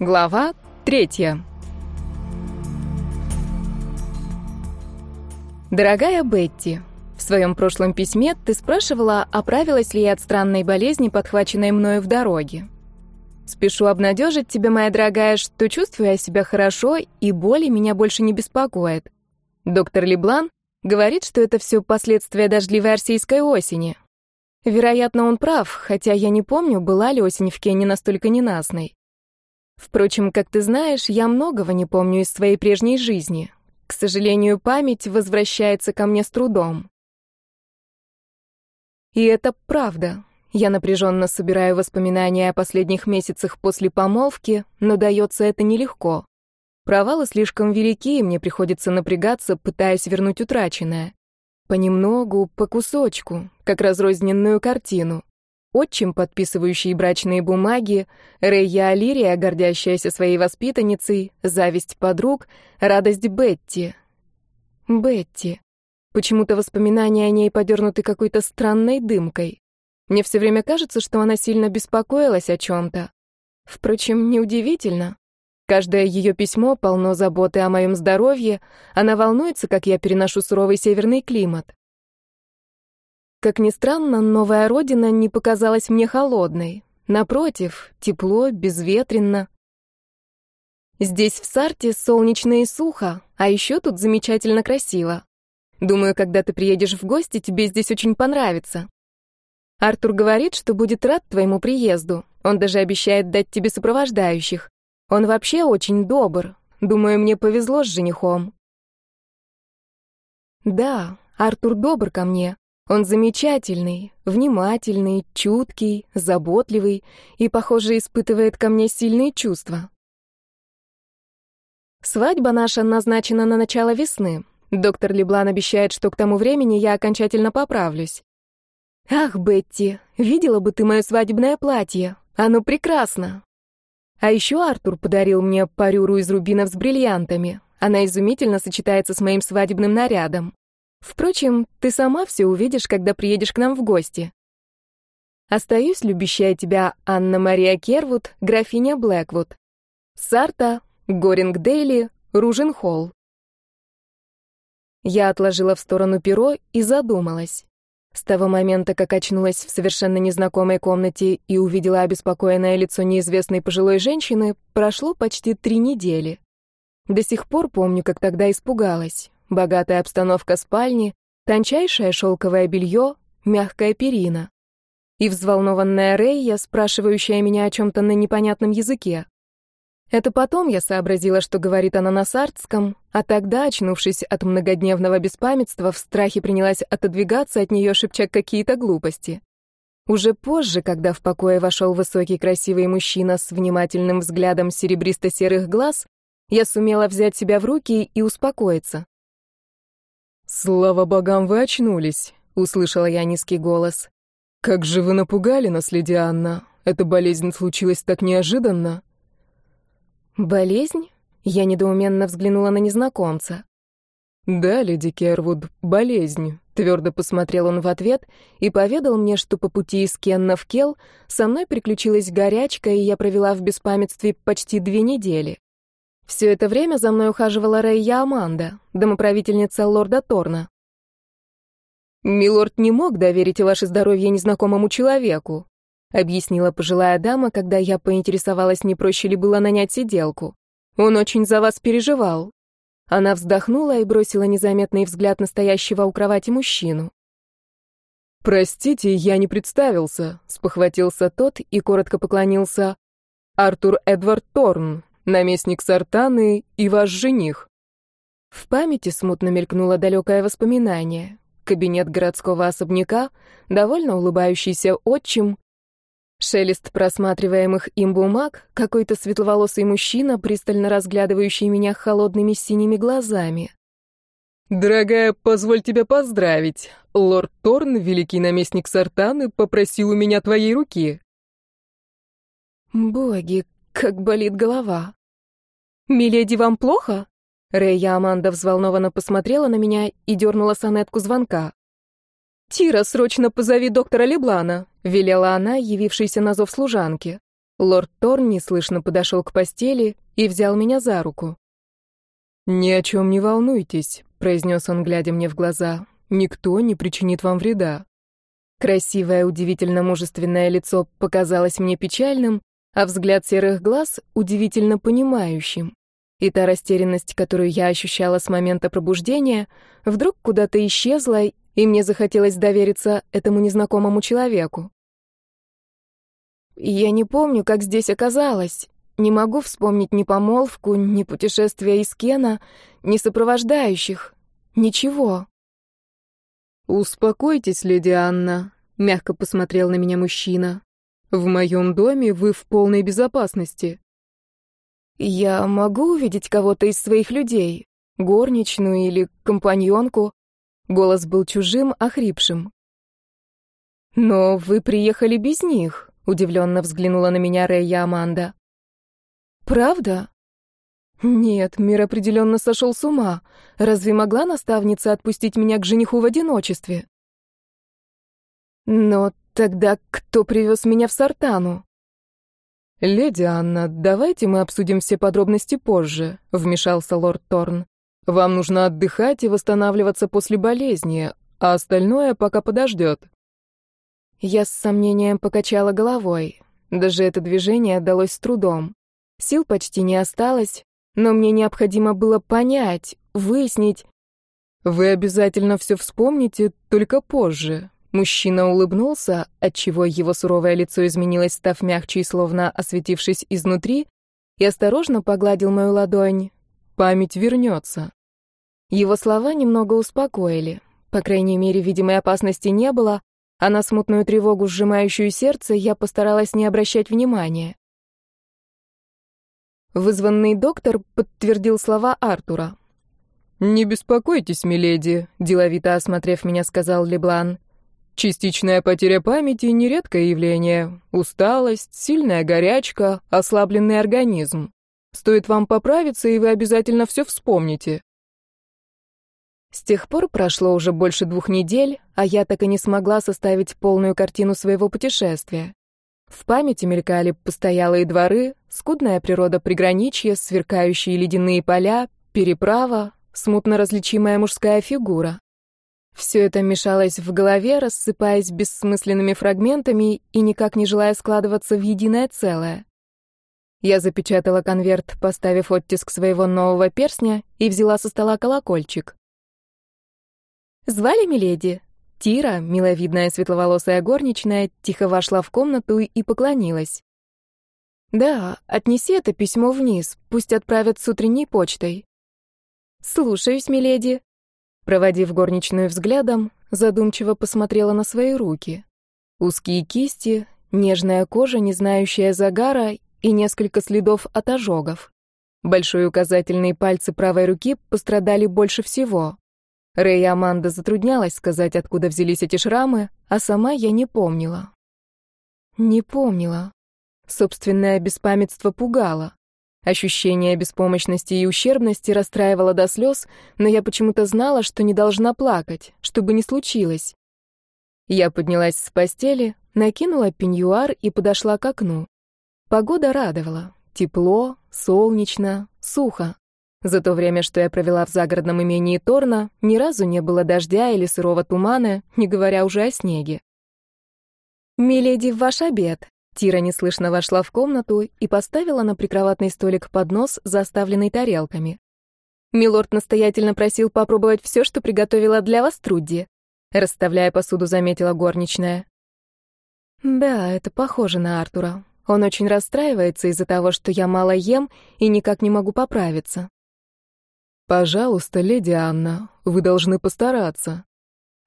Глава третья. Дорогая Бетти, в своем прошлом письме ты спрашивала, оправилась ли я от странной болезни, подхваченной мною в дороге. Спешу обнадежить тебя, моя дорогая, что чувствую я себя хорошо, и боли меня больше не беспокоят. Доктор Леблан говорит, что это все последствия дождливой арсийской осени. Вероятно, он прав, хотя я не помню, была ли осень в Кенне настолько ненастной. Впрочем, как ты знаешь, я многого не помню из своей прежней жизни. К сожалению, память возвращается ко мне с трудом. И это правда. Я напряженно собираю воспоминания о последних месяцах после помолвки, но дается это нелегко. Провалы слишком велики, и мне приходится напрягаться, пытаясь вернуть утраченное. Понемногу, по кусочку, как разрозненную картину. Отчим, подписывающий брачные бумаги, Рейя Алирия, гордящаяся своей воспитанницей, зависть подруг, радость Бетти. Бетти. Почему-то воспоминания о ней подернуты какой-то странной дымкой. Мне все время кажется, что она сильно беспокоилась о чем-то. Впрочем, неудивительно. Каждое ее письмо полно заботы о моем здоровье, она волнуется, как я переношу суровый северный климат. Как ни странно, новая родина не показалась мне холодной. Напротив, тепло, безветренно. Здесь, в Сарте, солнечно и сухо, а еще тут замечательно красиво. Думаю, когда ты приедешь в гости, тебе здесь очень понравится. Артур говорит, что будет рад твоему приезду. Он даже обещает дать тебе сопровождающих. Он вообще очень добр. Думаю, мне повезло с женихом. Да, Артур добр ко мне. Он замечательный, внимательный, чуткий, заботливый и, похоже, испытывает ко мне сильные чувства. Свадьба наша назначена на начало весны. Доктор Леблан обещает, что к тому времени я окончательно поправлюсь. Ах, Бетти, видела бы ты мое свадебное платье. Оно прекрасно. А еще Артур подарил мне парюру из рубинов с бриллиантами. Она изумительно сочетается с моим свадебным нарядом. Впрочем, ты сама все увидишь, когда приедешь к нам в гости. Остаюсь, любящая тебя Анна-Мария Кервуд, графиня Блэквуд. Сарта, Горинг-Дейли, Ружин-Холл. Я отложила в сторону перо и задумалась. С того момента, как очнулась в совершенно незнакомой комнате и увидела обеспокоенное лицо неизвестной пожилой женщины, прошло почти три недели. До сих пор помню, как тогда испугалась богатая обстановка спальни, тончайшее шелковое белье, мягкая перина. И взволнованная Рейя, спрашивающая меня о чем-то на непонятном языке. Это потом я сообразила, что говорит она на сардском, а тогда, очнувшись от многодневного беспамятства, в страхе принялась отодвигаться от нее, шепча какие-то глупости. Уже позже, когда в покое вошел высокий красивый мужчина с внимательным взглядом серебристо-серых глаз, я сумела взять себя в руки и успокоиться. «Слава богам, вы очнулись», — услышала я низкий голос. «Как же вы напугали нас, леди Анна. Эта болезнь случилась так неожиданно». «Болезнь?» — я недоуменно взглянула на незнакомца. «Да, леди Кервуд, болезнь», — твердо посмотрел он в ответ и поведал мне, что по пути из Кенна в Кел со мной приключилась горячка, и я провела в беспамятстве почти две недели. Все это время за мной ухаживала Рейя Аманда, домоправительница лорда Торна. «Милорд не мог доверить ваше здоровье незнакомому человеку», объяснила пожилая дама, когда я поинтересовалась, не проще ли было нанять сиделку. «Он очень за вас переживал». Она вздохнула и бросила незаметный взгляд настоящего у кровати мужчину. «Простите, я не представился», — спохватился тот и коротко поклонился. «Артур Эдвард Торн, наместник Сартаны и ваш жених». В памяти смутно мелькнуло далекое воспоминание. Кабинет городского особняка, довольно улыбающийся отчим, шелест просматриваемых им бумаг, какой-то светловолосый мужчина, пристально разглядывающий меня холодными синими глазами. «Дорогая, позволь тебя поздравить. Лорд Торн, великий наместник Сартаны, попросил у меня твоей руки». «Боги, как болит голова!» «Миледи, вам плохо?» Рэя Аманда взволнованно посмотрела на меня и дернула сонетку звонка. «Тира, срочно позови доктора Леблана», — велела она, явившейся на зов служанки. Лорд Торн неслышно подошел к постели и взял меня за руку. «Ни о чем не волнуйтесь», — произнес он, глядя мне в глаза. «Никто не причинит вам вреда». Красивое, удивительно мужественное лицо показалось мне печальным, а взгляд серых глаз — удивительно понимающим. И та растерянность, которую я ощущала с момента пробуждения, вдруг куда-то исчезла, и мне захотелось довериться этому незнакомому человеку. Я не помню, как здесь оказалось. Не могу вспомнить ни помолвку, ни путешествия из Кена, ни сопровождающих. Ничего. «Успокойтесь, леди Анна», — мягко посмотрел на меня мужчина. «В моем доме вы в полной безопасности». «Я могу увидеть кого-то из своих людей? Горничную или компаньонку?» Голос был чужим, охрипшим. «Но вы приехали без них», — удивленно взглянула на меня Рэя Аманда. «Правда?» «Нет, мир определенно сошел с ума. Разве могла наставница отпустить меня к жениху в одиночестве?» «Но тогда кто привез меня в Сартану?» «Леди Анна, давайте мы обсудим все подробности позже», — вмешался лорд Торн. «Вам нужно отдыхать и восстанавливаться после болезни, а остальное пока подождет». Я с сомнением покачала головой. Даже это движение далось с трудом. Сил почти не осталось, но мне необходимо было понять, выяснить. Вы обязательно все вспомните, только позже. Мужчина улыбнулся, отчего его суровое лицо изменилось, став мягче и словно осветившись изнутри, и осторожно погладил мою ладонь. Память вернется. Его слова немного успокоили. По крайней мере, видимой опасности не было, а на смутную тревогу, сжимающую сердце, я постаралась не обращать внимания. Вызванный доктор подтвердил слова Артура. «Не беспокойтесь, миледи», — деловито осмотрев меня, сказал Леблан. «Частичная потеря памяти — нередкое явление. Усталость, сильная горячка, ослабленный организм. Стоит вам поправиться, и вы обязательно все вспомните». С тех пор прошло уже больше двух недель, а я так и не смогла составить полную картину своего путешествия. В памяти мелькали постоялые дворы, скудная природа приграничья, сверкающие ледяные поля, переправа, смутно различимая мужская фигура. Все это мешалось в голове, рассыпаясь бессмысленными фрагментами и никак не желая складываться в единое целое. Я запечатала конверт, поставив оттиск своего нового перстня, и взяла со стола колокольчик. «Звали миледи?» Тира, миловидная светловолосая горничная, тихо вошла в комнату и поклонилась. «Да, отнеси это письмо вниз, пусть отправят с утренней почтой». «Слушаюсь, миледи». Проводив горничную взглядом, задумчиво посмотрела на свои руки. Узкие кисти, нежная кожа, не знающая загара, и несколько следов от ожогов. Большой указательные пальцы правой руки пострадали больше всего. Рэй и Аманда затруднялась сказать, откуда взялись эти шрамы, а сама я не помнила. Не помнила. Собственное беспамятство пугало. Ощущение беспомощности и ущербности расстраивало до слез, но я почему-то знала, что не должна плакать, чтобы не случилось. Я поднялась с постели, накинула пеньюар и подошла к окну. Погода радовала. Тепло, солнечно, сухо. За то время, что я провела в загородном имении Торна, ни разу не было дождя или сырого тумана, не говоря уже о снеге. «Миледи, ваш обед!» Тира неслышно вошла в комнату и поставила на прикроватный столик поднос, заставленный тарелками. «Милорд настоятельно просил попробовать все, что приготовила для вас Трудди», расставляя посуду, заметила горничная. «Да, это похоже на Артура. Он очень расстраивается из-за того, что я мало ем и никак не могу поправиться. «Пожалуйста, леди Анна, вы должны постараться».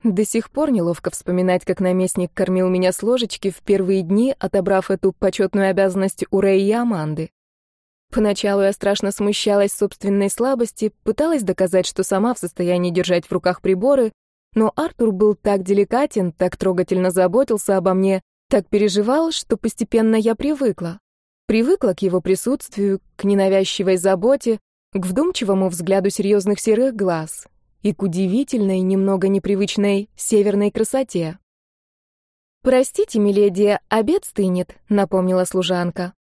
До сих пор неловко вспоминать, как наместник кормил меня с ложечки в первые дни, отобрав эту почетную обязанность у Рэи и Аманды. Поначалу я страшно смущалась собственной слабости, пыталась доказать, что сама в состоянии держать в руках приборы, но Артур был так деликатен, так трогательно заботился обо мне, так переживал, что постепенно я привыкла. Привыкла к его присутствию, к ненавязчивой заботе, к вдумчивому взгляду серьезных серых глаз и к удивительной, немного непривычной северной красоте. «Простите, миледи, обед стынет», — напомнила служанка.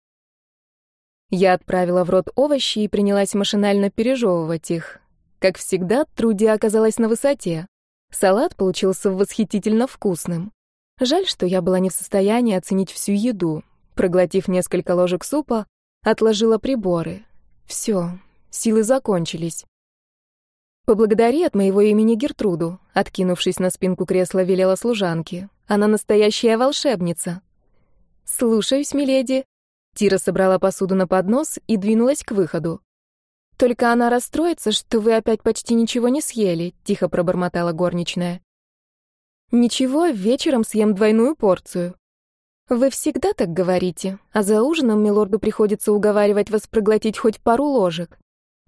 Я отправила в рот овощи и принялась машинально пережевывать их. Как всегда, Труди оказалась на высоте. Салат получился восхитительно вкусным. Жаль, что я была не в состоянии оценить всю еду. Проглотив несколько ложек супа, отложила приборы. Все, силы закончились. «Поблагодари от моего имени Гертруду», — откинувшись на спинку кресла, велела служанке. «Она настоящая волшебница». «Слушаюсь, миледи». Тира собрала посуду на поднос и двинулась к выходу. «Только она расстроится, что вы опять почти ничего не съели», — тихо пробормотала горничная. «Ничего, вечером съем двойную порцию». «Вы всегда так говорите, а за ужином милорду приходится уговаривать вас проглотить хоть пару ложек.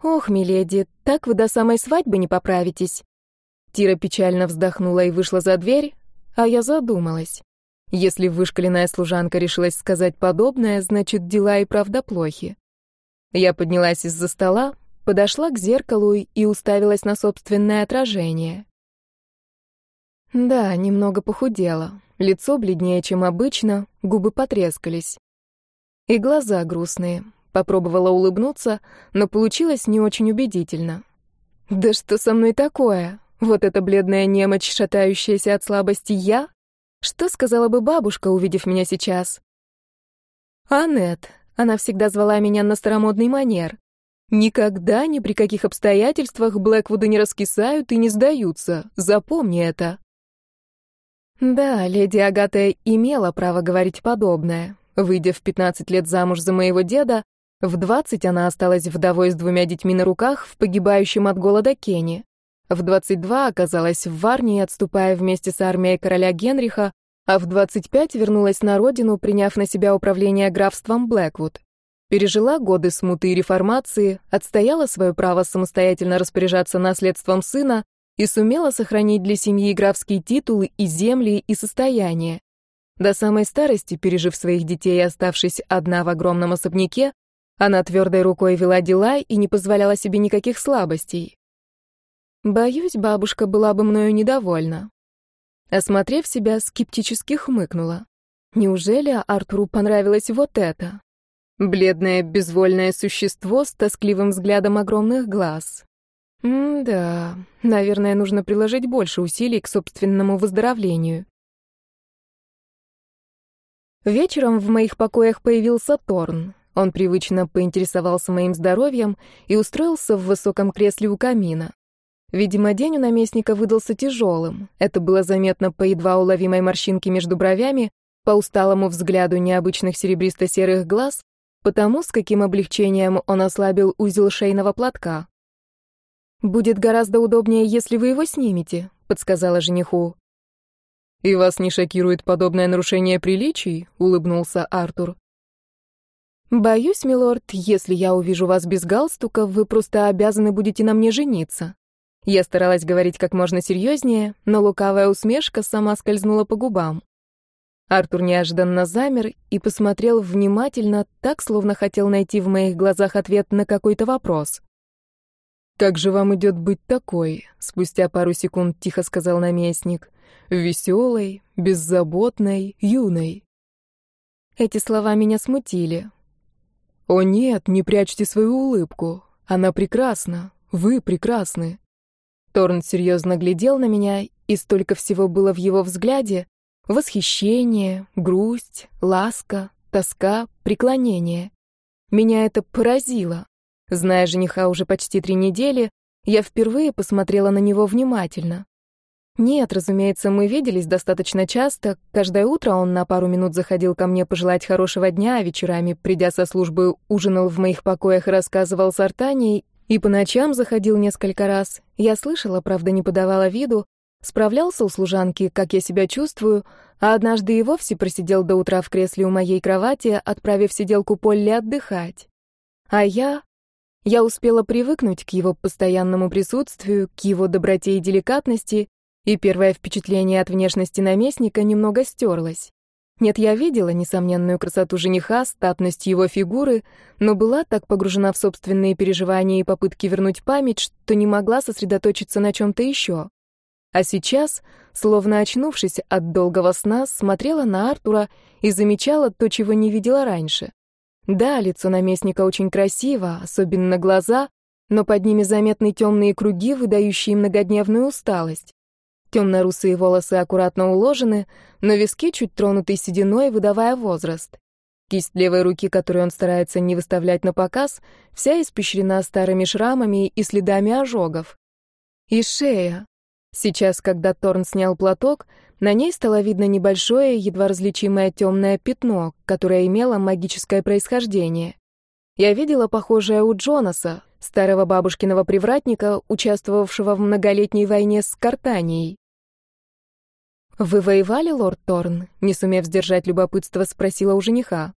«Ох, миледи, так вы до самой свадьбы не поправитесь». Тира печально вздохнула и вышла за дверь, а я задумалась. Если вышкаленная служанка решилась сказать подобное, значит, дела и правда плохи. Я поднялась из-за стола, подошла к зеркалу и уставилась на собственное отражение. Да, немного похудела, лицо бледнее, чем обычно, губы потрескались. И глаза грустные, Попробовала улыбнуться, но получилось не очень убедительно. «Да что со мной такое? Вот эта бледная немочь, шатающаяся от слабости я? Что сказала бы бабушка, увидев меня сейчас?» «Аннет», она всегда звала меня на старомодный манер. Никогда, ни при каких обстоятельствах Блэквуды не раскисают и не сдаются. Запомни это. Да, леди Агата имела право говорить подобное. Выйдя в 15 лет замуж за моего деда, в 20 она осталась вдовой с двумя детьми на руках в погибающем от голода Кене. В 22 оказалась в Варнии, отступая вместе с армией короля Генриха, а в 25 вернулась на родину, приняв на себя управление графством Блэквуд. Пережила годы смуты и реформации, отстояла свое право самостоятельно распоряжаться наследством сына и сумела сохранить для семьи графские титулы и земли и состояние. До самой старости, пережив своих детей и оставшись одна в огромном особняке, она твердой рукой вела дела и не позволяла себе никаких слабостей. Боюсь, бабушка была бы мною недовольна. Осмотрев себя, скептически хмыкнула. Неужели Артуру понравилось вот это? Бледное, безвольное существо с тоскливым взглядом огромных глаз. М-да, наверное, нужно приложить больше усилий к собственному выздоровлению. Вечером в моих покоях появился Торн. Он привычно поинтересовался моим здоровьем и устроился в высоком кресле у камина. Видимо, день у наместника выдался тяжелым. Это было заметно по едва уловимой морщинке между бровями, по усталому взгляду необычных серебристо-серых глаз, потому с каким облегчением он ослабил узел шейного платка. «Будет гораздо удобнее, если вы его снимете», — подсказала жениху. «И вас не шокирует подобное нарушение приличий?» — улыбнулся Артур. «Боюсь, милорд, если я увижу вас без галстука, вы просто обязаны будете на мне жениться». Я старалась говорить как можно серьезнее, но лукавая усмешка сама скользнула по губам. Артур неожиданно замер и посмотрел внимательно, так, словно хотел найти в моих глазах ответ на какой-то вопрос. «Как же вам идет быть такой?» — спустя пару секунд тихо сказал наместник. «Веселой, беззаботной, юной». Эти слова меня смутили. «О нет, не прячьте свою улыбку. Она прекрасна. Вы прекрасны». Торн серьезно глядел на меня, и столько всего было в его взгляде. Восхищение, грусть, ласка, тоска, преклонение. Меня это поразило. Зная жениха уже почти три недели, я впервые посмотрела на него внимательно. Нет, разумеется, мы виделись достаточно часто. Каждое утро он на пару минут заходил ко мне пожелать хорошего дня, а вечерами, придя со службы, ужинал в моих покоях и рассказывал с Артанией, и по ночам заходил несколько раз. Я слышала, правда, не подавала виду, справлялся у служанки, как я себя чувствую, а однажды и вовсе просидел до утра в кресле у моей кровати, отправив сиделку Полли отдыхать. А я... Я успела привыкнуть к его постоянному присутствию, к его доброте и деликатности, и первое впечатление от внешности наместника немного стерлось. Нет, я видела несомненную красоту жениха, статность его фигуры, но была так погружена в собственные переживания и попытки вернуть память, что не могла сосредоточиться на чем-то еще. А сейчас, словно очнувшись от долгого сна, смотрела на Артура и замечала то, чего не видела раньше. Да, лицо наместника очень красиво, особенно глаза, но под ними заметны темные круги, выдающие многодневную усталость. Темно-русые волосы аккуратно уложены, но виски чуть тронуты сединой, выдавая возраст. Кисть левой руки, которую он старается не выставлять на показ, вся испещрена старыми шрамами и следами ожогов. И шея. Сейчас, когда Торн снял платок, на ней стало видно небольшое, едва различимое темное пятно, которое имело магическое происхождение. Я видела похожее у Джонаса, старого бабушкиного привратника, участвовавшего в многолетней войне с Картанией. «Вы воевали, лорд Торн?» — не сумев сдержать любопытство, спросила у жениха.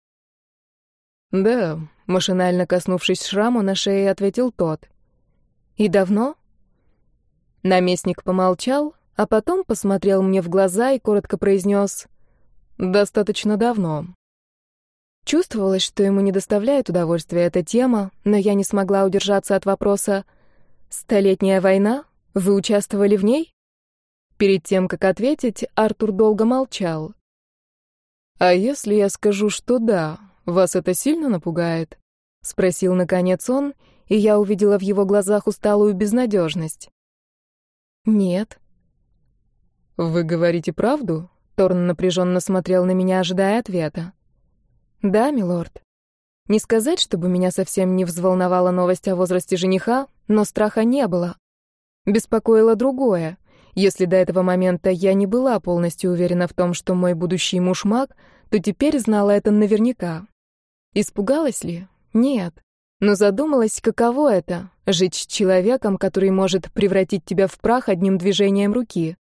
«Да», — машинально коснувшись шраму на шее, ответил тот. «И давно?» Наместник помолчал, а потом посмотрел мне в глаза и коротко произнес «Достаточно давно». Чувствовалось, что ему не доставляет удовольствия эта тема, но я не смогла удержаться от вопроса «Столетняя война? Вы участвовали в ней?» Перед тем, как ответить, Артур долго молчал. «А если я скажу, что да, вас это сильно напугает?» — спросил наконец он, и я увидела в его глазах усталую безнадежность. «Нет». «Вы говорите правду?» — Торн напряженно смотрел на меня, ожидая ответа. «Да, милорд. Не сказать, чтобы меня совсем не взволновала новость о возрасте жениха, но страха не было. Беспокоило другое. Если до этого момента я не была полностью уверена в том, что мой будущий муж маг, то теперь знала это наверняка. Испугалась ли? Нет. Но задумалась, каково это — жить с человеком, который может превратить тебя в прах одним движением руки.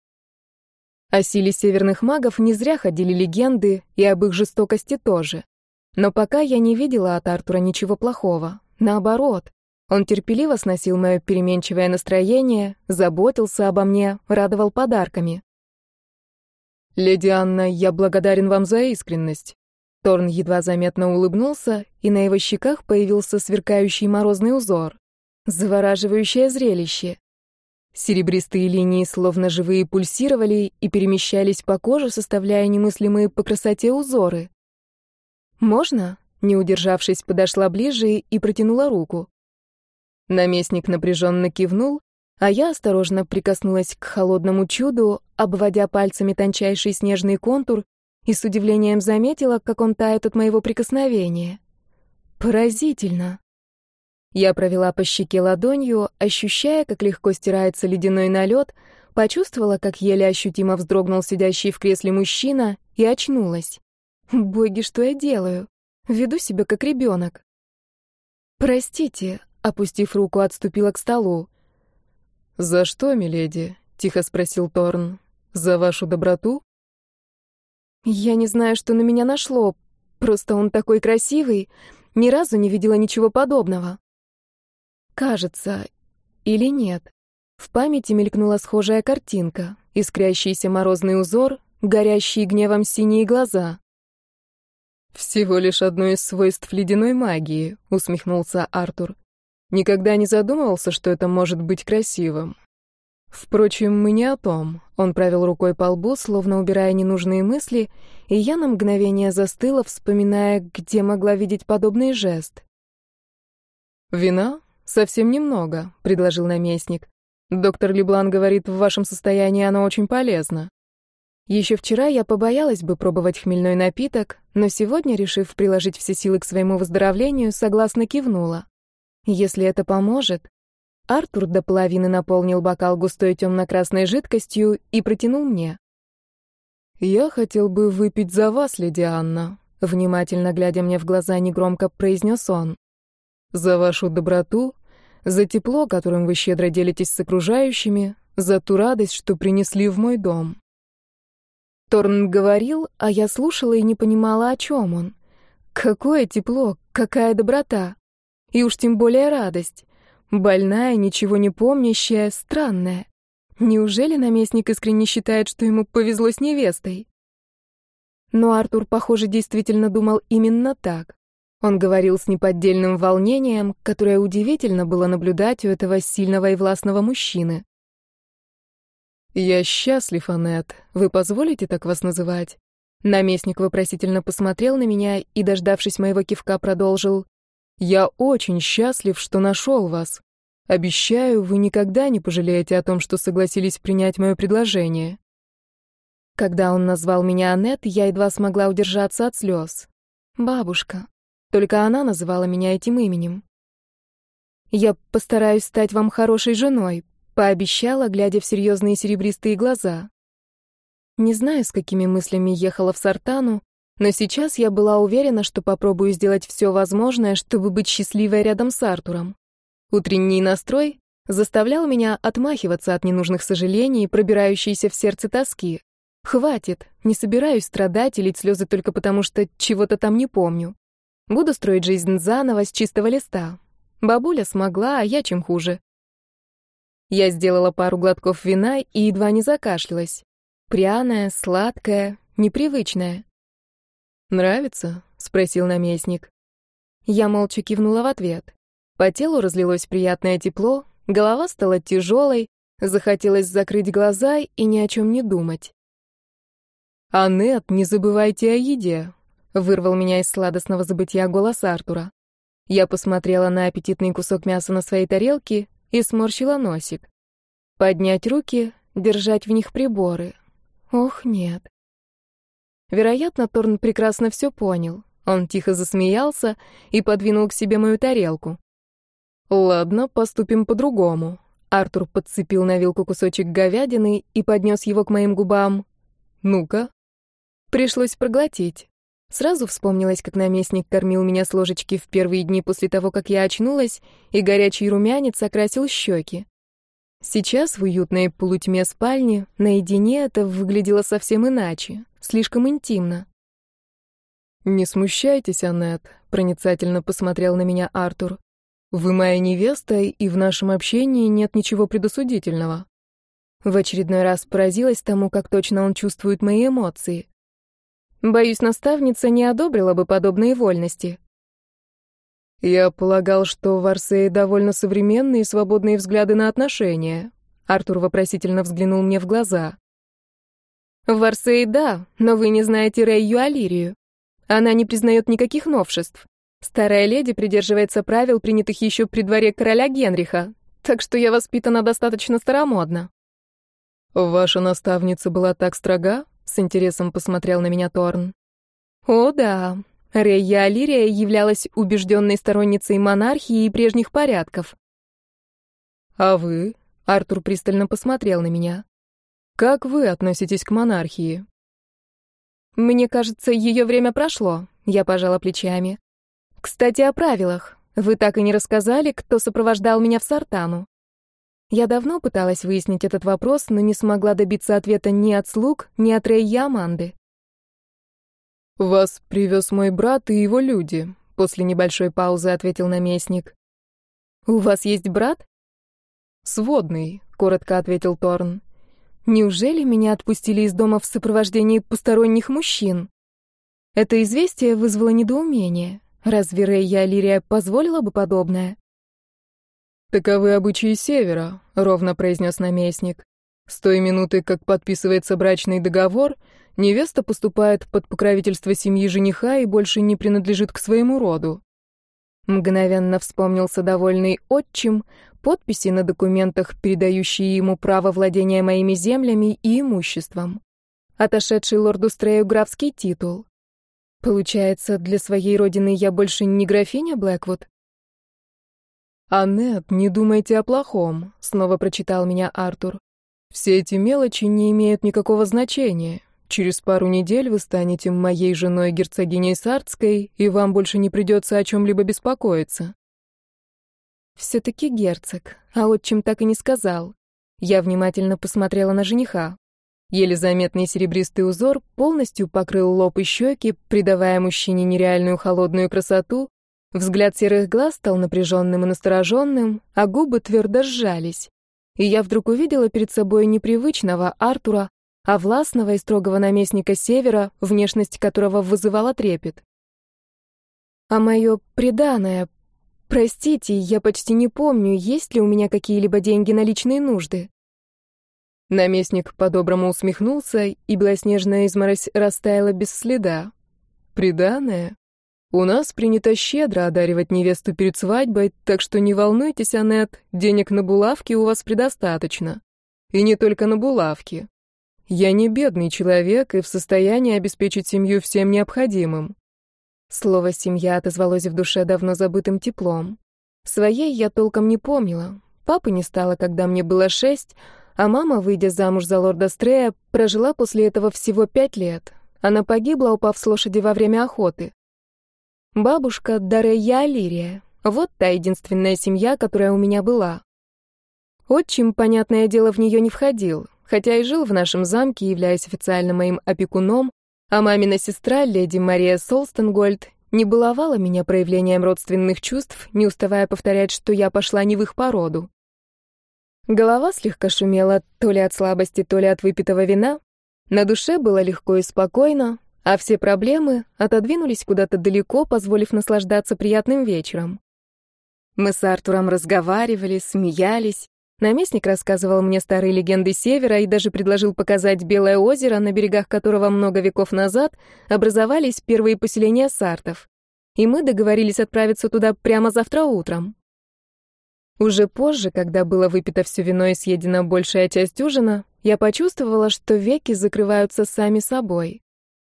О силе северных магов не зря ходили легенды, и об их жестокости тоже. Но пока я не видела от Артура ничего плохого. Наоборот, он терпеливо сносил мое переменчивое настроение, заботился обо мне, радовал подарками. «Леди Анна, я благодарен вам за искренность». Торн едва заметно улыбнулся, и на его щеках появился сверкающий морозный узор. Завораживающее зрелище. Серебристые линии словно живые пульсировали и перемещались по коже, составляя немыслимые по красоте узоры. «Можно?» — не удержавшись, подошла ближе и протянула руку. Наместник напряженно кивнул, а я осторожно прикоснулась к холодному чуду, обводя пальцами тончайший снежный контур, и с удивлением заметила, как он тает от моего прикосновения. Поразительно. Я провела по щеке ладонью, ощущая, как легко стирается ледяной налет, почувствовала, как еле ощутимо вздрогнул сидящий в кресле мужчина, и очнулась. Боги, что я делаю? Веду себя как ребенок. Простите, Опустив руку, отступила к столу. «За что, миледи?» — тихо спросил Торн. «За вашу доброту?» «Я не знаю, что на меня нашло. Просто он такой красивый. Ни разу не видела ничего подобного». «Кажется. Или нет?» В памяти мелькнула схожая картинка. Искрящийся морозный узор, горящие гневом синие глаза. «Всего лишь одно из свойств ледяной магии», — усмехнулся Артур. Никогда не задумывался, что это может быть красивым. Впрочем, мы не о том. Он провел рукой по лбу, словно убирая ненужные мысли, и я на мгновение застыла, вспоминая, где могла видеть подобный жест. «Вина? Совсем немного», — предложил наместник. «Доктор Леблан говорит, в вашем состоянии оно очень полезно». Еще вчера я побоялась бы пробовать хмельной напиток, но сегодня, решив приложить все силы к своему выздоровлению, согласно кивнула. Если это поможет... Артур до половины наполнил бокал густой темно-красной жидкостью и протянул мне. «Я хотел бы выпить за вас, леди Анна», — внимательно глядя мне в глаза, негромко произнес он. «За вашу доброту, за тепло, которым вы щедро делитесь с окружающими, за ту радость, что принесли в мой дом». Торн говорил, а я слушала и не понимала, о чем он. Какое тепло, какая доброта. И уж тем более радость. Больная, ничего не помнящая, странная. Неужели наместник искренне считает, что ему повезло с невестой? Но Артур, похоже, действительно думал именно так. Он говорил с неподдельным волнением, которое удивительно было наблюдать у этого сильного и властного мужчины. «Я счастлив, Аннет. Вы позволите так вас называть? Наместник вопросительно посмотрел на меня и, дождавшись моего кивка, продолжил. «Я очень счастлив, что нашел вас. Обещаю, вы никогда не пожалеете о том, что согласились принять мое предложение». Когда он назвал меня Аннет, я едва смогла удержаться от слез. «Бабушка». Только она называла меня этим именем. «Я постараюсь стать вам хорошей женой», — пообещала, глядя в серьезные серебристые глаза. Не знаю, с какими мыслями ехала в Сартану, но сейчас я была уверена, что попробую сделать все возможное, чтобы быть счастливой рядом с Артуром. Утренний настрой заставлял меня отмахиваться от ненужных сожалений, пробирающейся в сердце тоски. Хватит, не собираюсь страдать и лить слезы только потому, что чего-то там не помню. Буду строить жизнь заново, с чистого листа. Бабуля смогла, а я чем хуже. Я сделала пару глотков вина и едва не закашлялась. Пряная, сладкая, непривычная. «Нравится?» — спросил наместник. Я молча кивнула в ответ. По телу разлилось приятное тепло, голова стала тяжелой, захотелось закрыть глаза и ни о чем не думать. «Аннет, не забывайте о еде», — вырвал меня из сладостного забытия голос Артура. Я посмотрела на аппетитный кусок мяса на своей тарелке и сморщила носик. Поднять руки, держать в них приборы, Ох, нет. Вероятно, Торн прекрасно все понял. Он тихо засмеялся и подвинул к себе мою тарелку. «Ладно, поступим по-другому». Артур подцепил на вилку кусочек говядины и поднес его к моим губам. «Ну-ка». Пришлось проглотить. Сразу вспомнилось, как наместник кормил меня с ложечки в первые дни после того, как я очнулась, и горячий румянец окрасил щеки. Сейчас в уютной полутьме спальни наедине это выглядело совсем иначе, слишком интимно. «Не смущайтесь, Аннет», — проницательно посмотрел на меня Артур. «Вы моя невеста, и в нашем общении нет ничего предосудительного». В очередной раз поразилась тому, как точно он чувствует мои эмоции. Боюсь, наставница не одобрила бы подобные вольности. «Я полагал, что в Арсее довольно современные и свободные взгляды на отношения». Артур вопросительно взглянул мне в глаза. «В Арсее да, но вы не знаете Рейю Алирию. Она не признает никаких новшеств. Старая леди придерживается правил, принятых еще при дворе короля Генриха, так что я воспитана достаточно старомодно». «Ваша наставница была так строга?» — с интересом посмотрел на меня Торн. «О, да. Рейя Алирия являлась убежденной сторонницей монархии и прежних порядков. «А вы?» — Артур пристально посмотрел на меня. «Как вы относитесь к монархии?» «Мне кажется, ее время прошло», — я пожала плечами. «Кстати, о правилах. Вы так и не рассказали, кто сопровождал меня в Сартану». Я давно пыталась выяснить этот вопрос, но не смогла добиться ответа ни от слуг, ни от Рейя Аманды. «Вас привез мой брат и его люди», — после небольшой паузы ответил наместник. «У вас есть брат?» «Сводный», — коротко ответил Торн. «Неужели меня отпустили из дома в сопровождении посторонних мужчин?» Это известие вызвало недоумение. Разве Рейя Лирия позволила бы подобное? «Таковы обычаи Севера», — ровно произнес наместник. «С той минуты, как подписывается брачный договор, Невеста поступает под покровительство семьи жениха и больше не принадлежит к своему роду. Мгновенно вспомнился довольный отчим, подписи на документах, передающие ему право владения моими землями и имуществом. Отошедший лорду Стрею графский титул. Получается, для своей родины я больше не графиня Блэквуд? «Аннет, не думайте о плохом», — снова прочитал меня Артур. «Все эти мелочи не имеют никакого значения. Через пару недель вы станете моей женой герцогиней Сардской, и вам больше не придется о чем-либо беспокоиться. Все-таки герцог, а отчим так и не сказал. Я внимательно посмотрела на жениха. Еле заметный серебристый узор полностью покрыл лоб и щеки, придавая мужчине нереальную холодную красоту. Взгляд серых глаз стал напряженным и настороженным, а губы твердо сжались. И я вдруг увидела перед собой непривычного Артура, а властного и строгого наместника Севера, внешность которого вызывала трепет. А мое преданное... Простите, я почти не помню, есть ли у меня какие-либо деньги на личные нужды. Наместник по-доброму усмехнулся, и белоснежная изморозь растаяла без следа. Приданное? У нас принято щедро одаривать невесту перед свадьбой, так что не волнуйтесь, Аннет, денег на булавки у вас предостаточно. И не только на булавки. Я не бедный человек и в состоянии обеспечить семью всем необходимым. Слово «семья» отозвалось в душе давно забытым теплом. Своей я толком не помнила. Папы не стало, когда мне было шесть, а мама, выйдя замуж за лорда Стрея, прожила после этого всего пять лет. Она погибла, упав с лошади во время охоты. Бабушка Дарея Алирия. Вот та единственная семья, которая у меня была. Отчим, понятное дело, в нее не входил, хотя и жил в нашем замке, являясь официально моим опекуном, а мамина сестра, леди Мария Солстенгольд, не баловала меня проявлением родственных чувств, не уставая повторять, что я пошла не в их породу. Голова слегка шумела то ли от слабости, то ли от выпитого вина. На душе было легко и спокойно, а все проблемы отодвинулись куда-то далеко, позволив наслаждаться приятным вечером. Мы с Артуром разговаривали, смеялись. Наместник рассказывал мне старые легенды Севера и даже предложил показать Белое озеро, на берегах которого много веков назад образовались первые поселения сартов. И мы договорились отправиться туда прямо завтра утром. Уже позже, когда было выпито все вино и съедена большая часть ужина, я почувствовала, что веки закрываются сами собой.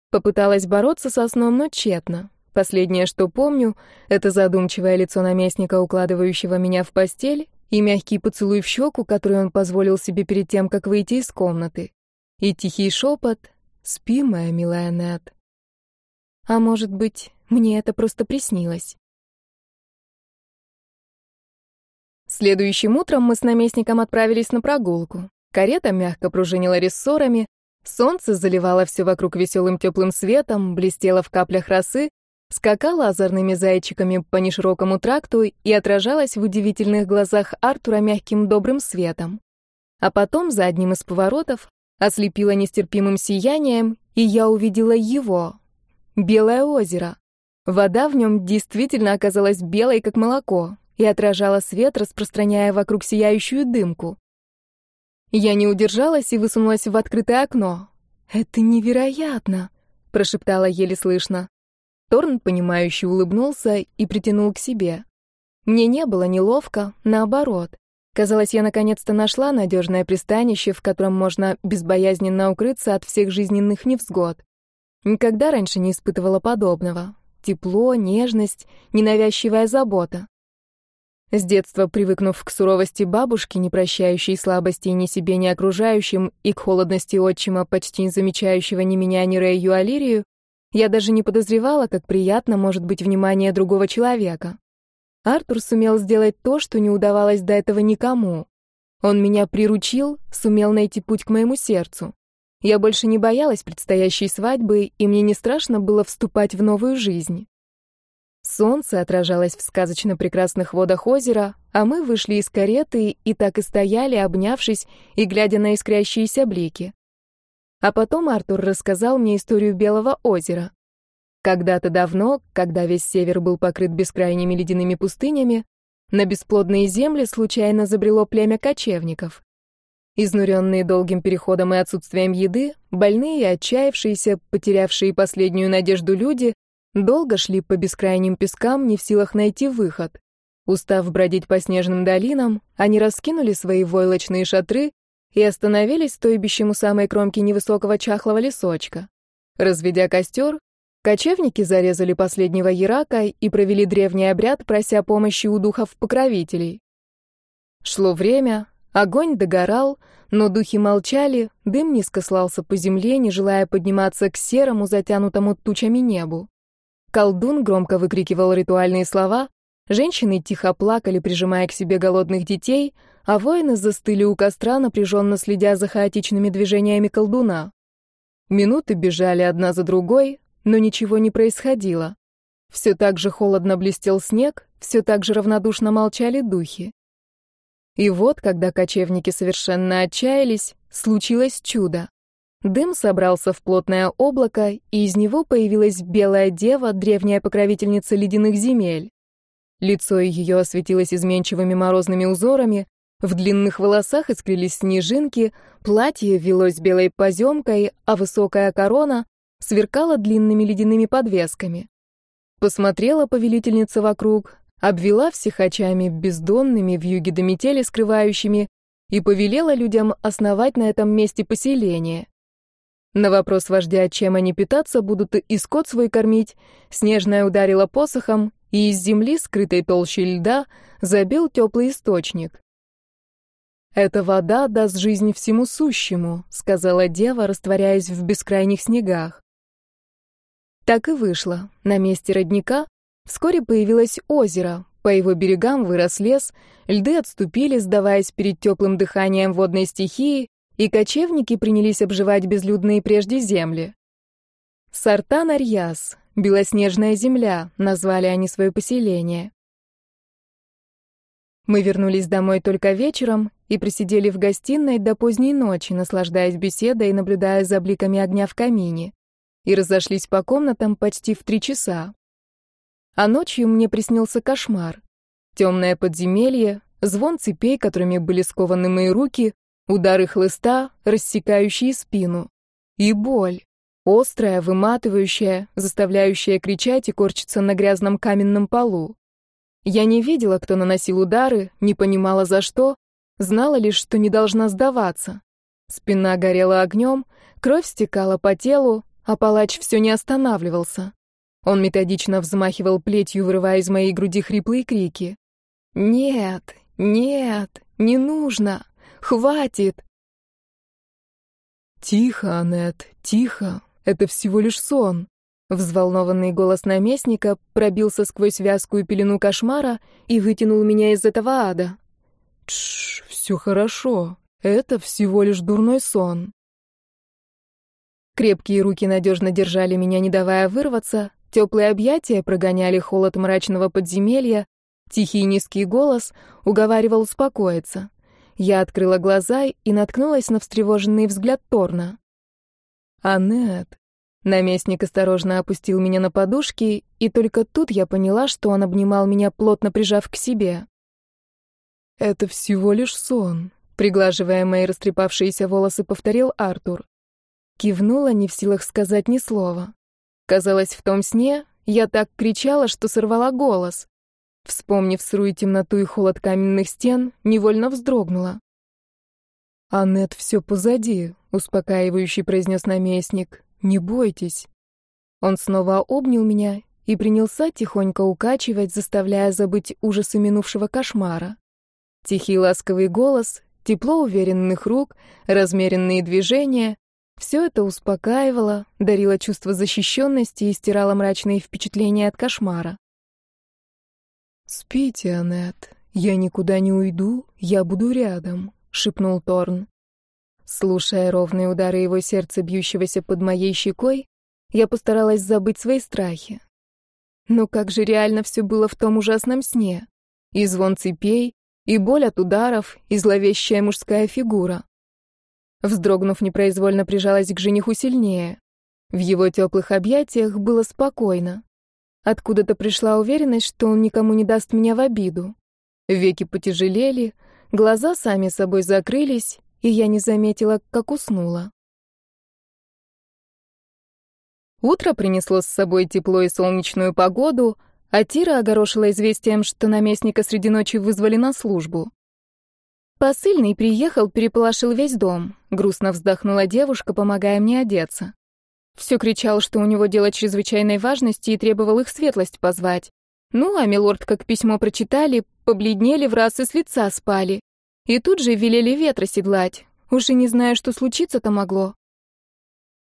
Попыталась бороться со сном, но тщетно. Последнее, что помню, это задумчивое лицо наместника, укладывающего меня в постель, и мягкий поцелуй в щеку, который он позволил себе перед тем, как выйти из комнаты. И тихий шепот «Спи, моя милая Нет». А может быть, мне это просто приснилось. Следующим утром мы с наместником отправились на прогулку. Карета мягко пружинила рессорами, Солнце заливало все вокруг веселым теплым светом, блестело в каплях росы, скакало озорными зайчиками по неширокому тракту и отражалось в удивительных глазах Артура мягким добрым светом. А потом, за одним из поворотов, ослепило нестерпимым сиянием, и я увидела его. Белое озеро. Вода в нем действительно оказалась белой, как молоко, и отражала свет, распространяя вокруг сияющую дымку. Я не удержалась и высунулась в открытое окно. «Это невероятно!» — прошептала еле слышно. Торн, понимающе улыбнулся и притянул к себе. Мне не было неловко, наоборот. Казалось, я наконец-то нашла надежное пристанище, в котором можно безбоязненно укрыться от всех жизненных невзгод. Никогда раньше не испытывала подобного. Тепло, нежность, ненавязчивая забота. С детства привыкнув к суровости бабушки, не прощающей слабости ни себе, ни окружающим, и к холодности отчима, почти не замечающего ни меня, ни Рэю Алирию, я даже не подозревала, как приятно может быть внимание другого человека. Артур сумел сделать то, что не удавалось до этого никому. Он меня приручил, сумел найти путь к моему сердцу. Я больше не боялась предстоящей свадьбы, и мне не страшно было вступать в новую жизнь. Солнце отражалось в сказочно прекрасных водах озера, а мы вышли из кареты и так и стояли, обнявшись и глядя на искрящиеся блики. А потом Артур рассказал мне историю Белого озера. Когда-то давно, когда весь север был покрыт бескрайними ледяными пустынями, на бесплодные земли случайно забрело племя кочевников. Изнуренные долгим переходом и отсутствием еды, больные и отчаявшиеся, потерявшие последнюю надежду люди, Долго шли по бескрайним пескам, не в силах найти выход. Устав бродить по снежным долинам, они раскинули свои войлочные шатры и остановились стойбищем у самой кромки невысокого чахлого лесочка. Разведя костер, кочевники зарезали последнего ярака и провели древний обряд, прося помощи у духов-покровителей. Шло время, огонь догорал, но духи молчали, дым низко слался по земле, не желая подниматься к серому, затянутому тучами небу. Колдун громко выкрикивал ритуальные слова, женщины тихо плакали, прижимая к себе голодных детей, а воины застыли у костра, напряженно следя за хаотичными движениями колдуна. Минуты бежали одна за другой, но ничего не происходило. Все так же холодно блестел снег, все так же равнодушно молчали духи. И вот, когда кочевники совершенно отчаялись, случилось чудо. Дым собрался в плотное облако, и из него появилась белая дева, древняя покровительница ледяных земель. Лицо ее осветилось изменчивыми морозными узорами, В длинных волосах искрились снежинки, платье велось белой поземкой, а высокая корона сверкала длинными ледяными подвесками. Посмотрела повелительница вокруг, обвела всех очами бездонными в юге до метели скрывающими и повелела людям основать на этом месте поселение. На вопрос вождя, чем они питаться будут и скот свой кормить, Снежная ударила посохом, и из земли, скрытой толщей льда, забил теплый источник. «Эта вода даст жизнь всему сущему», — сказала дева, растворяясь в бескрайних снегах. Так и вышло. На месте родника вскоре появилось озеро, по его берегам вырос лес, льды отступили, сдаваясь перед теплым дыханием водной стихии, и кочевники принялись обживать безлюдные прежде земли. Сартан-Арьяс, белоснежная земля, назвали они свое поселение. Мы вернулись домой только вечером и присидели в гостиной до поздней ночи, наслаждаясь беседой и наблюдая за бликами огня в камине, и разошлись по комнатам почти в три часа. А ночью мне приснился кошмар. Темное подземелье, звон цепей, которыми были скованы мои руки, удары хлыста, рассекающие спину. И боль. Острая, выматывающая, заставляющая кричать и корчиться на грязном каменном полу. Я не видела, кто наносил удары, не понимала за что, знала лишь, что не должна сдаваться. Спина горела огнем, кровь стекала по телу, а палач все не останавливался. Он методично взмахивал плетью, вырывая из моей груди хриплые крики. «Нет, нет, не нужно!» Хватит!» «Тихо, Аннет, тихо. Это всего лишь сон». Взволнованный голос наместника пробился сквозь вязкую пелену кошмара и вытянул меня из этого ада. «Тш, все хорошо. Это всего лишь дурной сон». Крепкие руки надежно держали меня, не давая вырваться, теплые объятия прогоняли холод мрачного подземелья, тихий низкий голос уговаривал успокоиться. Я открыла глаза и наткнулась на встревоженный взгляд Торна. «Аннет». Наместник осторожно опустил меня на подушки, и только тут я поняла, что он обнимал меня, плотно прижав к себе. «Это всего лишь сон», — приглаживая мои растрепавшиеся волосы, повторил Артур. Кивнула, не в силах сказать ни слова. Казалось, в том сне я так кричала, что сорвала голос. Вспомнив сырую темноту и холод каменных стен, невольно вздрогнула. «Аннет, все позади», — успокаивающий произнес наместник. «Не бойтесь». Он снова обнял меня и принялся тихонько укачивать, заставляя забыть ужасы минувшего кошмара. Тихий ласковый голос, тепло уверенных рук, размеренные движения — все это успокаивало, дарило чувство защищенности и стирало мрачные впечатления от кошмара. «Спите, Аннет. Я никуда не уйду, я буду рядом», — шепнул Торн. Слушая ровные удары его сердца, бьющегося под моей щекой, я постаралась забыть свои страхи. Но как же реально все было в том ужасном сне? И звон цепей, и боль от ударов, и зловещая мужская фигура. Вздрогнув, непроизвольно прижалась к жениху сильнее. В его теплых объятиях было спокойно. Откуда-то пришла уверенность, что он никому не даст меня в обиду. Веки потяжелели, глаза сами собой закрылись, и я не заметила, как уснула. Утро принесло с собой тепло и солнечную погоду, а Тира огорошила известием, что наместника среди ночи вызвали на службу. Посыльный приехал, переполошил весь дом. Грустно вздохнула девушка, помогая мне одеться. Все кричал, что у него дело чрезвычайной важности и требовал их светлость позвать. Ну, а милорд, как письмо прочитали, побледнели в раз и с лица спали. И тут же велели ветра седлать. Уже не знаю, что случиться-то могло.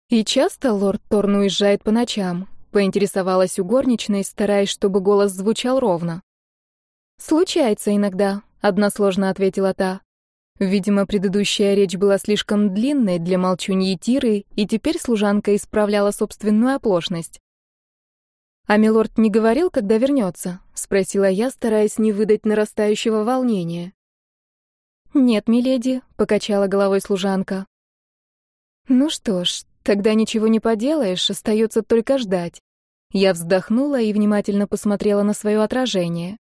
И часто лорд Торн уезжает по ночам, поинтересовалась у горничной, стараясь, чтобы голос звучал ровно. «Случается иногда», — односложно ответила та. Видимо, предыдущая речь была слишком длинной для молчуньи Тиры, и теперь служанка исправляла собственную оплошность. «А милорд не говорил, когда вернется?» — спросила я, стараясь не выдать нарастающего волнения. «Нет, миледи», — покачала головой служанка. «Ну что ж, тогда ничего не поделаешь, остается только ждать». Я вздохнула и внимательно посмотрела на свое отражение.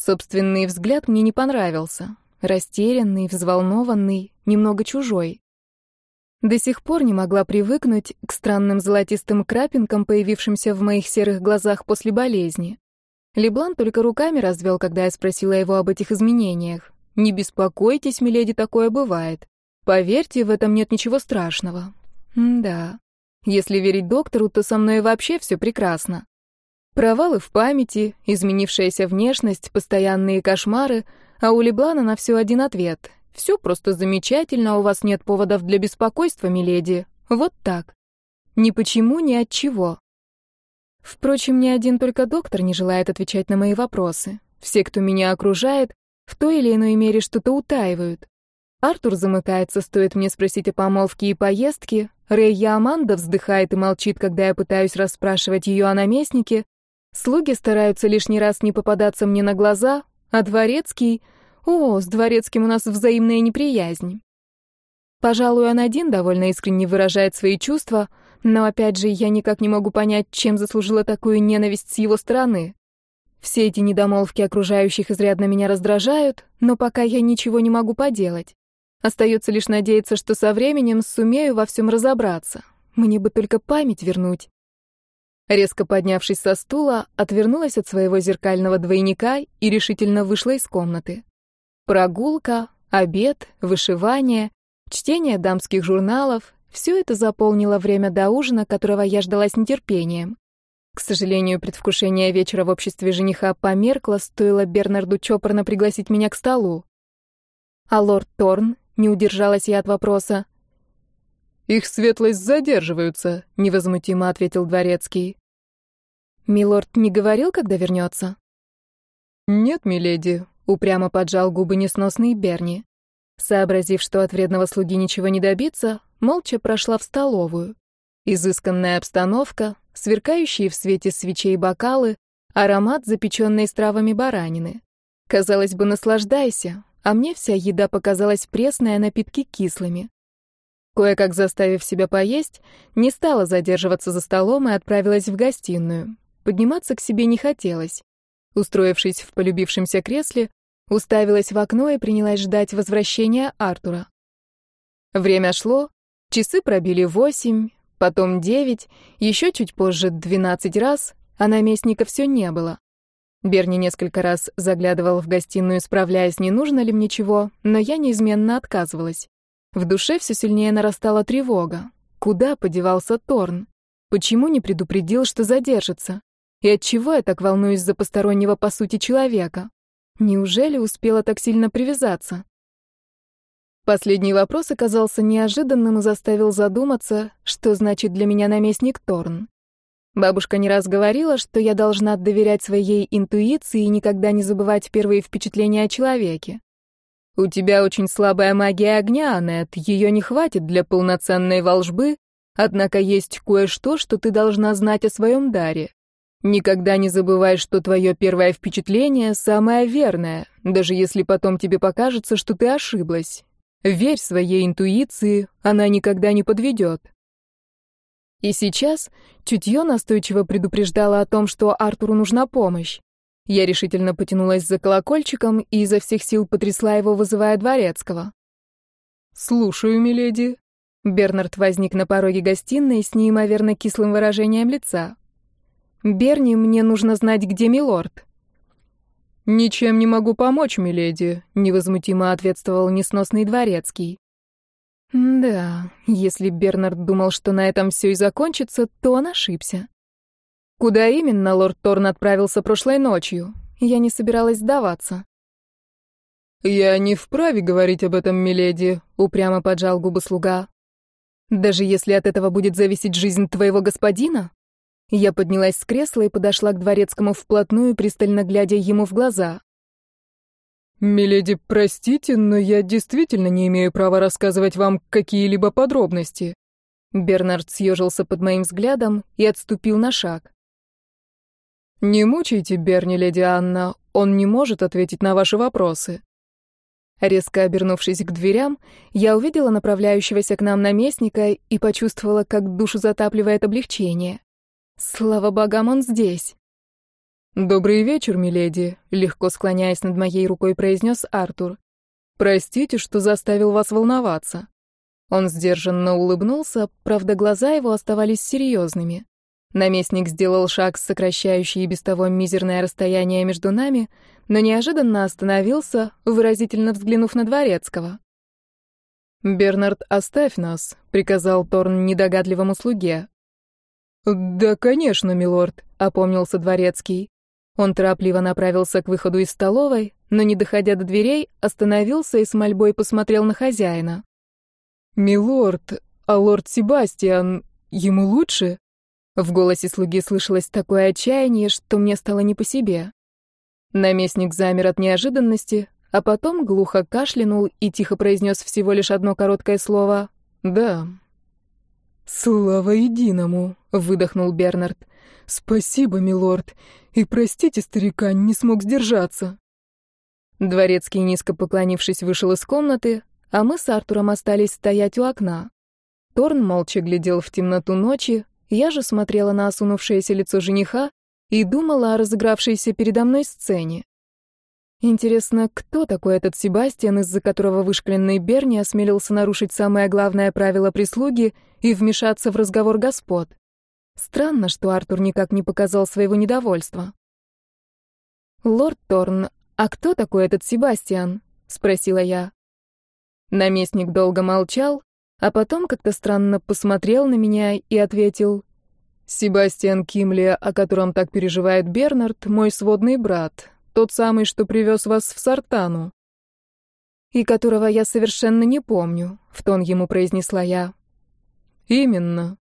Собственный взгляд мне не понравился. растерянный, взволнованный, немного чужой. До сих пор не могла привыкнуть к странным золотистым крапинкам, появившимся в моих серых глазах после болезни. Леблан только руками развел, когда я спросила его об этих изменениях. «Не беспокойтесь, миледи, такое бывает. Поверьте, в этом нет ничего страшного». М да, если верить доктору, то со мной вообще все прекрасно. Провалы в памяти, изменившаяся внешность, постоянные кошмары, а у Леблана на все один ответ. Все просто замечательно, у вас нет поводов для беспокойства, миледи. Вот так. Ни почему, ни от чего. Впрочем, ни один только доктор не желает отвечать на мои вопросы. Все, кто меня окружает, в той или иной мере что-то утаивают. Артур замыкается, стоит мне спросить о помолвке и поездке. Рейя Аманда вздыхает и молчит, когда я пытаюсь расспрашивать ее о наместнике. Слуги стараются лишний раз не попадаться мне на глаза, а дворецкий... О, с дворецким у нас взаимная неприязнь. Пожалуй, он один довольно искренне выражает свои чувства, но опять же я никак не могу понять, чем заслужила такую ненависть с его стороны. Все эти недомолвки окружающих изрядно меня раздражают, но пока я ничего не могу поделать. Остается лишь надеяться, что со временем сумею во всем разобраться. Мне бы только память вернуть. Резко поднявшись со стула, отвернулась от своего зеркального двойника и решительно вышла из комнаты. Прогулка, обед, вышивание, чтение дамских журналов — все это заполнило время до ужина, которого я ждала с нетерпением. К сожалению, предвкушение вечера в обществе жениха померкло, стоило Бернарду чопорно пригласить меня к столу. А лорд Торн, не удержалась я от вопроса. «Их светлость задерживаются», — невозмутимо ответил дворецкий. «Милорд не говорил, когда вернется?» «Нет, миледи», — упрямо поджал губы несносный Берни. Сообразив, что от вредного слуги ничего не добиться, молча прошла в столовую. Изысканная обстановка, сверкающие в свете свечей бокалы, аромат запеченной с травами баранины. Казалось бы, наслаждайся, а мне вся еда показалась пресной, а напитки кислыми. Кое-как заставив себя поесть, не стала задерживаться за столом и отправилась в гостиную. Подниматься к себе не хотелось. Устроившись в полюбившемся кресле, уставилась в окно и принялась ждать возвращения Артура. Время шло, часы пробили восемь, потом девять, еще чуть позже двенадцать раз, а наместника все не было. Берни несколько раз заглядывал в гостиную, справляясь, не нужно ли мне чего, но я неизменно отказывалась. В душе все сильнее нарастала тревога. Куда подевался Торн? Почему не предупредил, что задержится? И от чего я так волнуюсь за постороннего по сути человека? Неужели успела так сильно привязаться? Последний вопрос оказался неожиданным и заставил задуматься, что значит для меня наместник Торн. Бабушка не раз говорила, что я должна доверять своей интуиции и никогда не забывать первые впечатления о человеке. У тебя очень слабая магия огня, Аннет, ее не хватит для полноценной волжбы, однако есть кое-что, что ты должна знать о своем даре. Никогда не забывай, что твое первое впечатление самое верное, даже если потом тебе покажется, что ты ошиблась. Верь своей интуиции, она никогда не подведет. И сейчас чутье настойчиво предупреждало о том, что Артуру нужна помощь. Я решительно потянулась за колокольчиком и изо всех сил потрясла его, вызывая дворецкого. «Слушаю, миледи». Бернард возник на пороге гостиной с неимоверно кислым выражением лица. «Берни, мне нужно знать, где милорд». «Ничем не могу помочь, миледи», — невозмутимо ответствовал несносный дворецкий. Да, если Бернард думал, что на этом все и закончится, то он ошибся. Куда именно лорд Торн отправился прошлой ночью? Я не собиралась сдаваться. «Я не вправе говорить об этом, миледи», — упрямо поджал губы слуга. «Даже если от этого будет зависеть жизнь твоего господина?» Я поднялась с кресла и подошла к дворецкому вплотную, пристально глядя ему в глаза. «Миледи, простите, но я действительно не имею права рассказывать вам какие-либо подробности». Бернард съежился под моим взглядом и отступил на шаг. «Не мучайте Берни, леди Анна, он не может ответить на ваши вопросы». Резко обернувшись к дверям, я увидела направляющегося к нам наместника и почувствовала, как душу затапливает облегчение. Слава богам, он здесь. «Добрый вечер, миледи», — легко склоняясь над моей рукой, произнес Артур. Простите, что заставил вас волноваться». Он сдержанно улыбнулся, правда, глаза его оставались серьезными. Наместник сделал шаг, сокращающий и без того мизерное расстояние между нами, но неожиданно остановился, выразительно взглянув на Дворецкого. «Бернард, оставь нас», — приказал Торн недогадливому слуге. «Да, конечно, милорд», — опомнился Дворецкий. Он торопливо направился к выходу из столовой, но, не доходя до дверей, остановился и с мольбой посмотрел на хозяина. «Милорд, а лорд Себастьян, ему лучше?» В голосе слуги слышалось такое отчаяние, что мне стало не по себе. Наместник замер от неожиданности, а потом глухо кашлянул и тихо произнес всего лишь одно короткое слово «Да». «Слава единому!» — выдохнул Бернард. «Спасибо, милорд, и простите старика, не смог сдержаться». Дворецкий, низко поклонившись, вышел из комнаты, а мы с Артуром остались стоять у окна. Торн молча глядел в темноту ночи, я же смотрела на осунувшееся лицо жениха и думала о разыгравшейся передо мной сцене. Интересно, кто такой этот Себастьян, из-за которого вышкаленный Берни осмелился нарушить самое главное правило прислуги и вмешаться в разговор господ? Странно, что Артур никак не показал своего недовольства. «Лорд Торн, а кто такой этот Себастьян?» — спросила я. Наместник долго молчал, а потом как-то странно посмотрел на меня и ответил, «Себастьян Кимли, о котором так переживает Бернард, мой сводный брат, тот самый, что привез вас в Сартану. И которого я совершенно не помню, в тон ему произнесла я. Именно.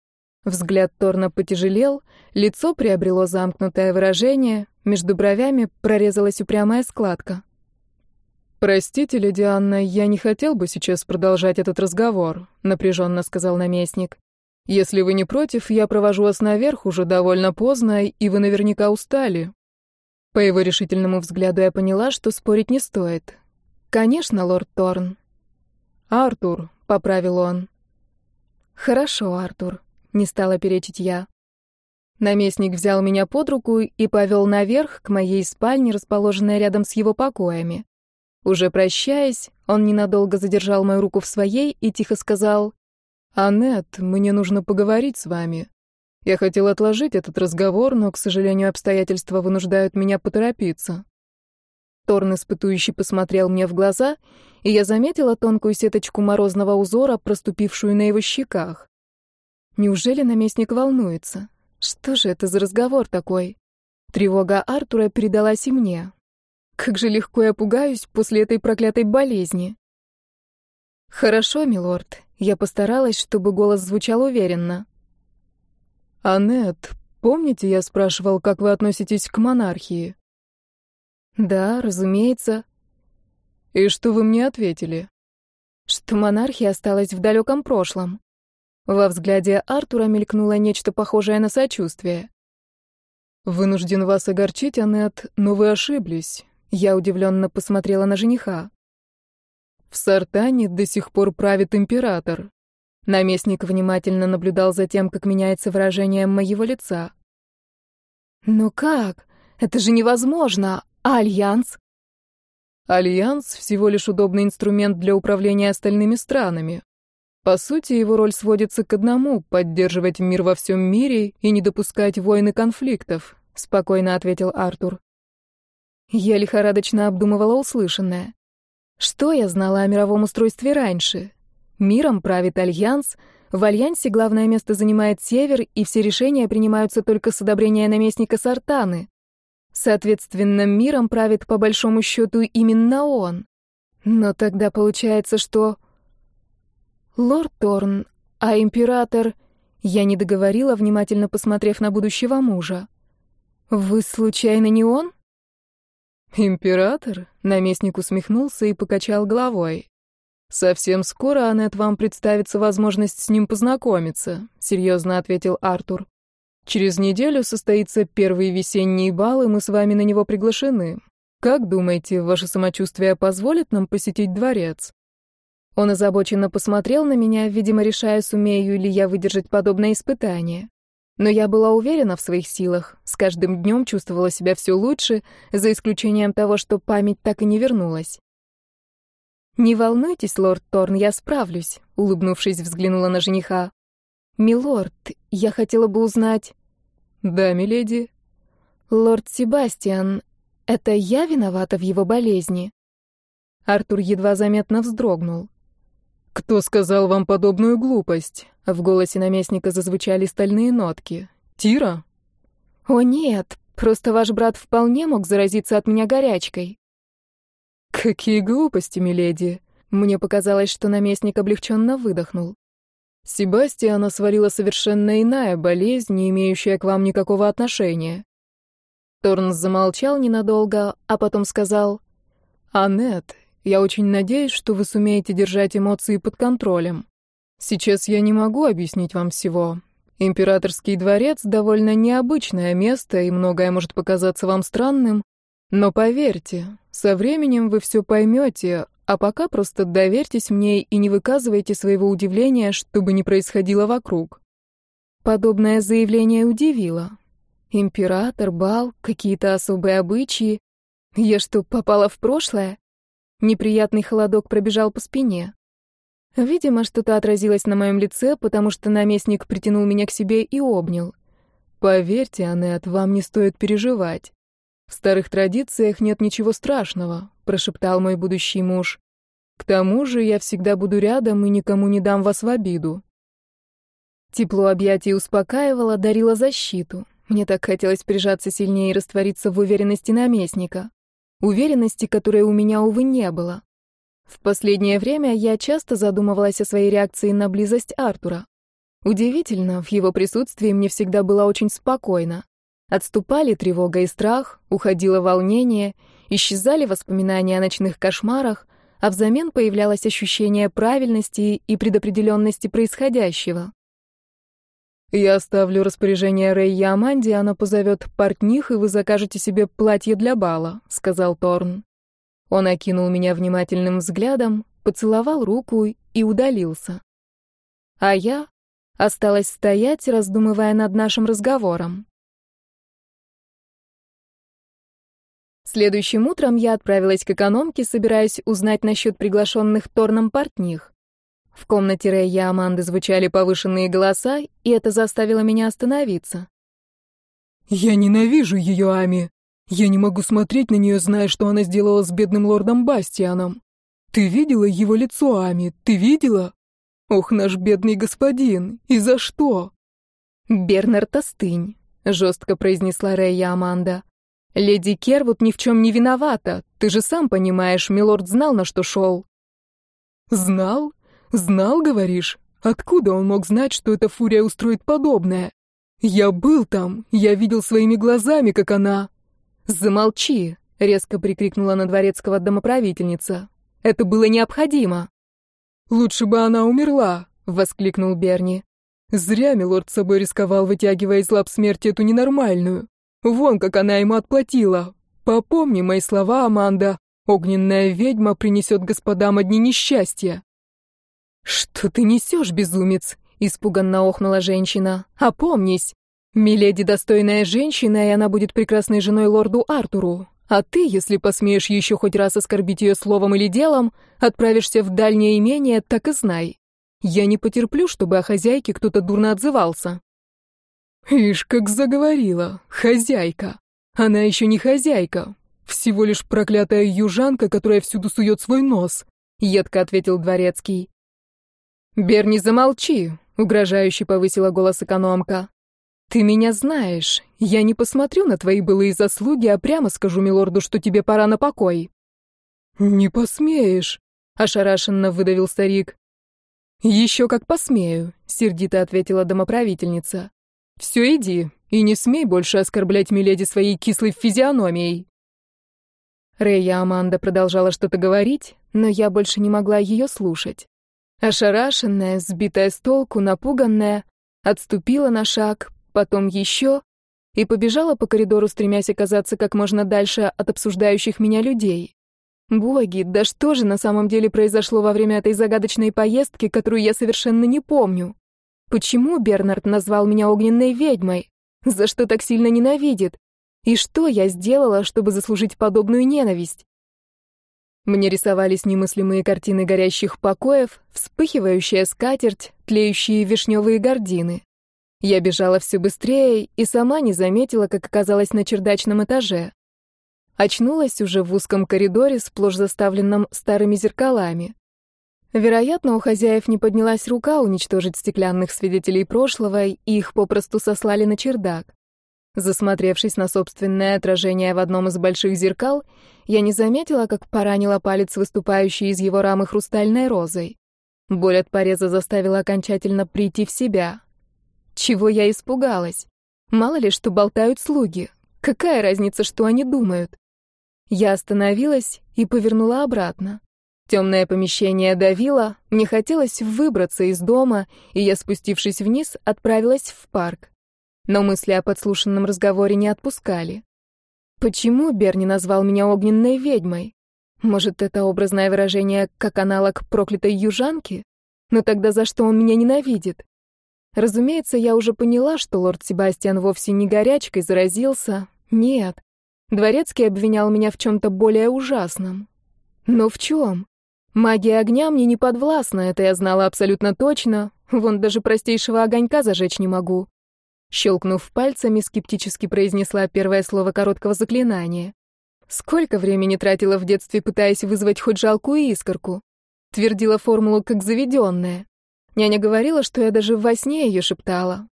Взгляд Торна потяжелел, лицо приобрело замкнутое выражение, между бровями прорезалась упрямая складка. «Простите, леди Анна, я не хотел бы сейчас продолжать этот разговор», — напряженно сказал наместник. «Если вы не против, я провожу вас наверх уже довольно поздно, и вы наверняка устали. По его решительному взгляду я поняла, что спорить не стоит. «Конечно, лорд Торн». «Артур», — поправил он. «Хорошо, Артур», — не стала перечить я. Наместник взял меня под руку и повел наверх к моей спальне, расположенной рядом с его покоями. Уже прощаясь, он ненадолго задержал мою руку в своей и тихо сказал, «Аннет, мне нужно поговорить с вами. Я хотел отложить этот разговор, но, к сожалению, обстоятельства вынуждают меня поторопиться. Торн испытующий посмотрел мне в глаза, и я заметила тонкую сеточку морозного узора, проступившую на его щеках. Неужели наместник волнуется? Что же это за разговор такой? Тревога Артура передалась и мне. Как же легко я пугаюсь после этой проклятой болезни. Хорошо, милорд. Я постаралась, чтобы голос звучал уверенно. «Аннет, помните, я спрашивал, как вы относитесь к монархии?» «Да, разумеется». «И что вы мне ответили?» «Что монархия осталась в далеком прошлом». Во взгляде Артура мелькнуло нечто похожее на сочувствие. «Вынужден вас огорчить, Аннет, но вы ошиблись». Я удивленно посмотрела на жениха. «В Сартане до сих пор правит император. Наместник внимательно наблюдал за тем, как меняется выражение моего лица. «Ну как? Это же невозможно! А альянс?» «Альянс — всего лишь удобный инструмент для управления остальными странами. По сути, его роль сводится к одному — поддерживать мир во всем мире и не допускать войн и конфликтов», — спокойно ответил Артур. Я лихорадочно обдумывала услышанное. Что я знала о мировом устройстве раньше? Миром правит Альянс. В Альянсе главное место занимает Север, и все решения принимаются только с одобрения наместника Сартаны. Соответственно, миром правит по большому счету именно он. Но тогда получается, что... Лорд Торн, а император... Я не договорила, внимательно посмотрев на будущего мужа. «Вы, случайно, не он?» «Император?» — наместник усмехнулся и покачал головой. «Совсем скоро, Аннет, вам представится возможность с ним познакомиться», — серьезно ответил Артур. «Через неделю состоится первый весенний бал, и мы с вами на него приглашены. Как думаете, ваше самочувствие позволит нам посетить дворец?» Он озабоченно посмотрел на меня, видимо, решая, сумею ли я выдержать подобное испытание. Но я была уверена в своих силах, с каждым днем чувствовала себя все лучше, за исключением того, что память так и не вернулась. «Не волнуйтесь, лорд Торн, я справлюсь», — улыбнувшись, взглянула на жениха. «Милорд, я хотела бы узнать...» «Да, миледи». «Лорд Себастьян, это я виновата в его болезни?» Артур едва заметно вздрогнул. «Кто сказал вам подобную глупость?» В голосе наместника зазвучали стальные нотки. «Тира?» «О нет, просто ваш брат вполне мог заразиться от меня горячкой». «Какие глупости, миледи!» Мне показалось, что наместник облегченно выдохнул. Себастьяна свалила совершенно иная болезнь, не имеющая к вам никакого отношения. Торнс замолчал ненадолго, а потом сказал, «Аннет, я очень надеюсь, что вы сумеете держать эмоции под контролем. Сейчас я не могу объяснить вам всего. Императорский дворец — довольно необычное место, и многое может показаться вам странным, но поверьте, со временем вы все поймете, а пока просто доверьтесь мне и не выказывайте своего удивления, что бы ни происходило вокруг. Подобное заявление удивило. Император, бал, какие-то особые обычаи. Я что, попала в прошлое? Неприятный холодок пробежал по спине. Видимо, что-то отразилось на моем лице, потому что наместник притянул меня к себе и обнял. Поверьте, Аннет, вам не стоит переживать. В старых традициях нет ничего страшного прошептал мой будущий муж. К тому же я всегда буду рядом и никому не дам вас в обиду. Тепло объятий успокаивало, дарило защиту. Мне так хотелось прижаться сильнее и раствориться в уверенности наместника. Уверенности, которой у меня, увы, не было. В последнее время я часто задумывалась о своей реакции на близость Артура. Удивительно, в его присутствии мне всегда было очень спокойно. Отступали тревога и страх, уходило волнение, исчезали воспоминания о ночных кошмарах, а взамен появлялось ощущение правильности и предопределенности происходящего. «Я оставлю распоряжение Рэй Аманди, она позовет портних, и вы закажете себе платье для бала», — сказал Торн. Он окинул меня внимательным взглядом, поцеловал руку и удалился. А я осталась стоять, раздумывая над нашим разговором. Следующим утром я отправилась к экономке, собираясь узнать насчет приглашенных Торном портних. В комнате Рэя и Аманды звучали повышенные голоса, и это заставило меня остановиться. «Я ненавижу ее, Ами. Я не могу смотреть на нее, зная, что она сделала с бедным лордом Бастианом. Ты видела его лицо, Ами? Ты видела? Ох, наш бедный господин, и за что?» «Бернард, остынь», — жестко произнесла Рэя Аманда. Леди Кервуд ни в чем не виновата. Ты же сам понимаешь, милорд знал, на что шел. Знал? Знал, говоришь? Откуда он мог знать, что эта фурия устроит подобное? Я был там, я видел своими глазами, как она... Замолчи, резко прикрикнула на дворецкого домоправительница. Это было необходимо. Лучше бы она умерла, воскликнул Берни. Зря милорд собой рисковал, вытягивая из лап смерти эту ненормальную. Вон как она ему отплатила. Попомни мои слова, Аманда. Огненная ведьма принесет господам одни несчастья. Что ты несешь, безумец? Испуганно охнула женщина. Опомнись. Миледи достойная женщина, и она будет прекрасной женой лорду Артуру. А ты, если посмеешь еще хоть раз оскорбить ее словом или делом, отправишься в дальнее имение, так и знай. Я не потерплю, чтобы о хозяйке кто-то дурно отзывался. Ишь, как заговорила. Хозяйка. Она еще не хозяйка. Всего лишь проклятая южанка, которая всюду сует свой нос, едко ответил дворецкий. Берни, замолчи, угрожающе повысила голос экономка. Ты меня знаешь. Я не посмотрю на твои былые заслуги, а прямо скажу милорду, что тебе пора на покой. Не посмеешь, ошарашенно выдавил старик. Еще как посмею, сердито ответила домоправительница. Все, иди, и не смей больше оскорблять Миледи своей кислой физиономией. Рэя Аманда продолжала что-то говорить, но я больше не могла ее слушать. Ошарашенная, сбитая с толку, напуганная, отступила на шаг, потом еще и побежала по коридору, стремясь оказаться как можно дальше от обсуждающих меня людей. Боги, да что же на самом деле произошло во время этой загадочной поездки, которую я совершенно не помню? Почему Бернард назвал меня огненной ведьмой? За что так сильно ненавидит? И что я сделала, чтобы заслужить подобную ненависть? Мне рисовались немыслимые картины горящих покоев, вспыхивающая скатерть, тлеющие вишневые гардины. Я бежала все быстрее и сама не заметила, как оказалась на чердачном этаже. Очнулась уже в узком коридоре, сплошь заставленном старыми зеркалами. Вероятно, у хозяев не поднялась рука уничтожить стеклянных свидетелей прошлого, и их попросту сослали на чердак. Засмотревшись на собственное отражение в одном из больших зеркал, я не заметила, как поранила палец, выступающий из его рамы хрустальной розой. Боль от пореза заставила окончательно прийти в себя. Чего я испугалась? Мало ли, что болтают слуги. Какая разница, что они думают? Я остановилась и повернула обратно. Темное помещение давило, мне хотелось выбраться из дома, и я, спустившись вниз, отправилась в парк. Но мысли о подслушанном разговоре не отпускали. Почему Берни назвал меня огненной ведьмой? Может, это образное выражение как аналог проклятой южанки? Но тогда за что он меня ненавидит? Разумеется, я уже поняла, что лорд Себастьян вовсе не горячкой заразился. Нет, Дворецкий обвинял меня в чем-то более ужасном. Но в чем? Магия огня мне не подвластна, это я знала абсолютно точно. Вон даже простейшего огонька зажечь не могу. Щелкнув пальцами, скептически произнесла первое слово короткого заклинания. Сколько времени тратила в детстве, пытаясь вызвать хоть жалкую искорку? Твердила формулу как заведенная. Няня говорила, что я даже во сне ее шептала.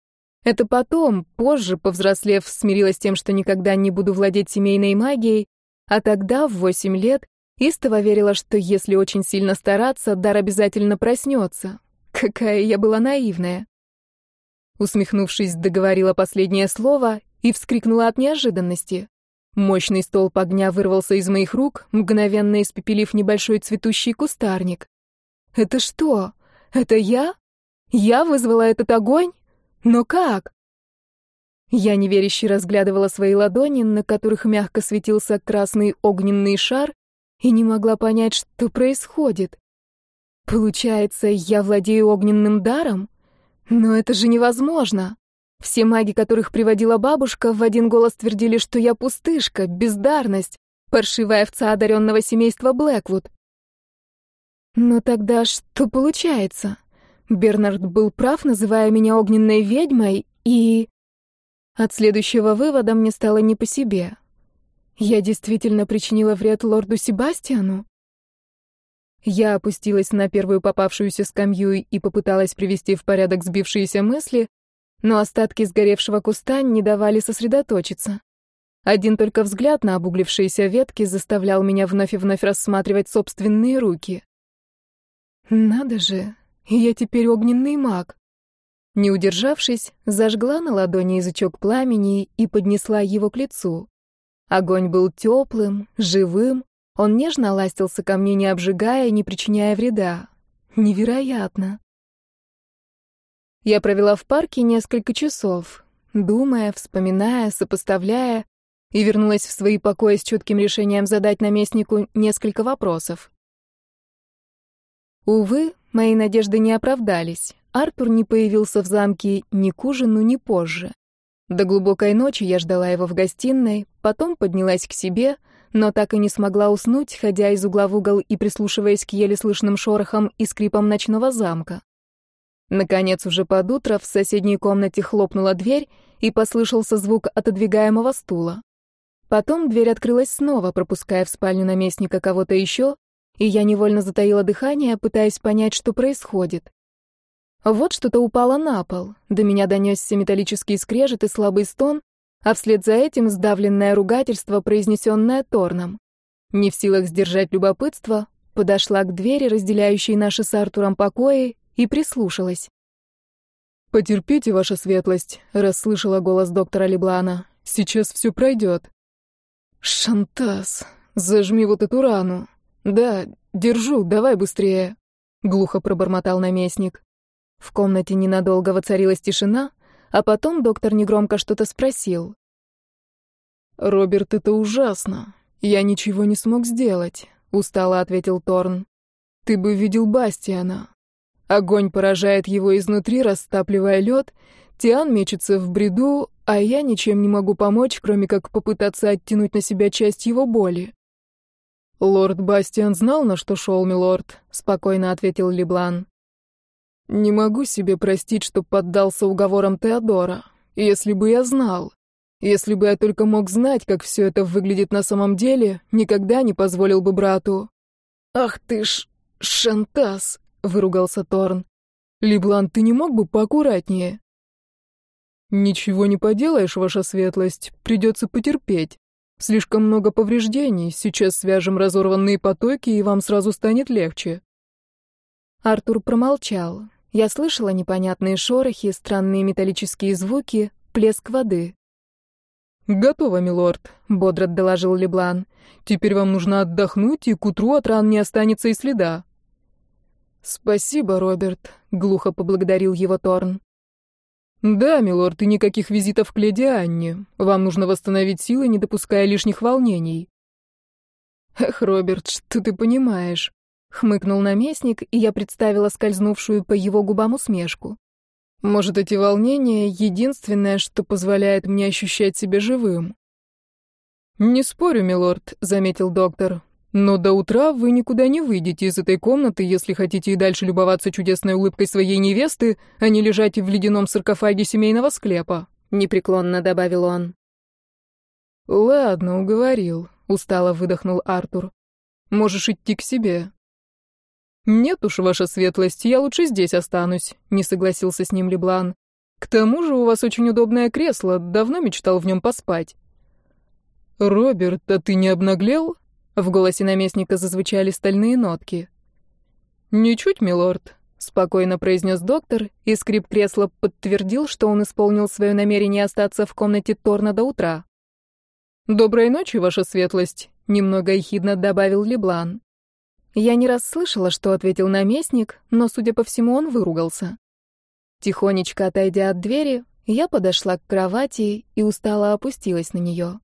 Это потом, позже, повзрослев, смирилась тем, что никогда не буду владеть семейной магией, а тогда, в восемь лет, истово верила, что если очень сильно стараться, дар обязательно проснется. Какая я была наивная. Усмехнувшись, договорила последнее слово и вскрикнула от неожиданности. Мощный столб огня вырвался из моих рук, мгновенно испепелив небольшой цветущий кустарник. «Это что? Это я? Я вызвала этот огонь?» Но как? Я неверяще разглядывала свои ладони, на которых мягко светился красный огненный шар, и не могла понять, что происходит. Получается, я владею огненным даром? Но это же невозможно. Все маги, которых приводила бабушка, в один голос твердили, что я пустышка, бездарность, паршивая овца одаренного семейства Блэквуд. Но тогда что получается? Бернард был прав, называя меня огненной ведьмой, и... От следующего вывода мне стало не по себе. Я действительно причинила вред лорду Себастьяну? Я опустилась на первую попавшуюся скамью и попыталась привести в порядок сбившиеся мысли, но остатки сгоревшего куста не давали сосредоточиться. Один только взгляд на обуглившиеся ветки заставлял меня вновь и вновь рассматривать собственные руки. Надо же, я теперь огненный маг. Не удержавшись, зажгла на ладони язычок пламени и поднесла его к лицу. Огонь был теплым, живым, он нежно ластился ко мне, не обжигая, не причиняя вреда. Невероятно. Я провела в парке несколько часов, думая, вспоминая, сопоставляя, и вернулась в свои покои с чутким решением задать наместнику несколько вопросов. Увы, Мои надежды не оправдались. Артур не появился в замке ни к ужину, ни позже. До глубокой ночи я ждала его в гостиной, потом поднялась к себе, но так и не смогла уснуть, ходя из угла в угол и прислушиваясь к еле слышным шорохам и скрипам ночного замка. Наконец, уже под утро в соседней комнате хлопнула дверь, и послышался звук отодвигаемого стула. Потом дверь открылась снова, пропуская в спальню наместника кого-то еще, и я невольно затаила дыхание, пытаясь понять, что происходит. Вот что-то упало на пол, до меня донесся металлический скрежет и слабый стон, а вслед за этим сдавленное ругательство, произнесенное Торном. Не в силах сдержать любопытство, подошла к двери, разделяющей наши с Артуром покои, и прислушалась. «Потерпите, ваша светлость», — расслышала голос доктора Леблана. «Сейчас все пройдет». «Шантас, зажми вот эту рану», «Да, держу, давай быстрее», — глухо пробормотал наместник. В комнате ненадолго воцарилась тишина, а потом доктор негромко что-то спросил. «Роберт, это ужасно. Я ничего не смог сделать», — устало ответил Торн. «Ты бы видел Бастиана. Огонь поражает его изнутри, растапливая лед, Тиан мечется в бреду, а я ничем не могу помочь, кроме как попытаться оттянуть на себя часть его боли. «Лорд Бастиан знал, на что шел, милорд», — спокойно ответил Леблан. «Не могу себе простить, что поддался уговорам Теодора. Если бы я знал. Если бы я только мог знать, как все это выглядит на самом деле, никогда не позволил бы брату». «Ах ты ж, шантас!» — выругался Торн. «Леблан, ты не мог бы поаккуратнее?» «Ничего не поделаешь, ваша светлость, придется потерпеть. Слишком много повреждений, сейчас свяжем разорванные потоки, и вам сразу станет легче». Артур промолчал. Я слышала непонятные шорохи, странные металлические звуки, плеск воды. «Готово, милорд», — бодро доложил Леблан. «Теперь вам нужно отдохнуть, и к утру от ран не останется и следа». «Спасибо, Роберт», — глухо поблагодарил его Торн. «Да, милорд, и никаких визитов к леди Анне. Вам нужно восстановить силы, не допуская лишних волнений». «Эх, Роберт, что ты понимаешь?» — хмыкнул наместник, и я представила скользнувшую по его губам усмешку. «Может, эти волнения — единственное, что позволяет мне ощущать себя живым?» «Не спорю, милорд», — заметил доктор. Но до утра вы никуда не выйдете из этой комнаты, если хотите и дальше любоваться чудесной улыбкой своей невесты, а не лежать в ледяном саркофаге семейного склепа», — непреклонно добавил он. «Ладно, уговорил», — устало выдохнул Артур. «Можешь идти к себе». «Нет уж, ваша светлость, я лучше здесь останусь», — не согласился с ним Леблан. «К тому же у вас очень удобное кресло, давно мечтал в нем поспать». «Роберт, а ты не обнаглел?» В голосе наместника зазвучали стальные нотки. «Ничуть, милорд», — спокойно произнес доктор, и скрип кресла подтвердил, что он исполнил свое намерение остаться в комнате Торна до утра. «Доброй ночи, ваша светлость», — немного ехидно добавил Леблан. Я не раз слышала, что ответил наместник, но, судя по всему, он выругался. Тихонечко отойдя от двери, я подошла к кровати и устало опустилась на нее.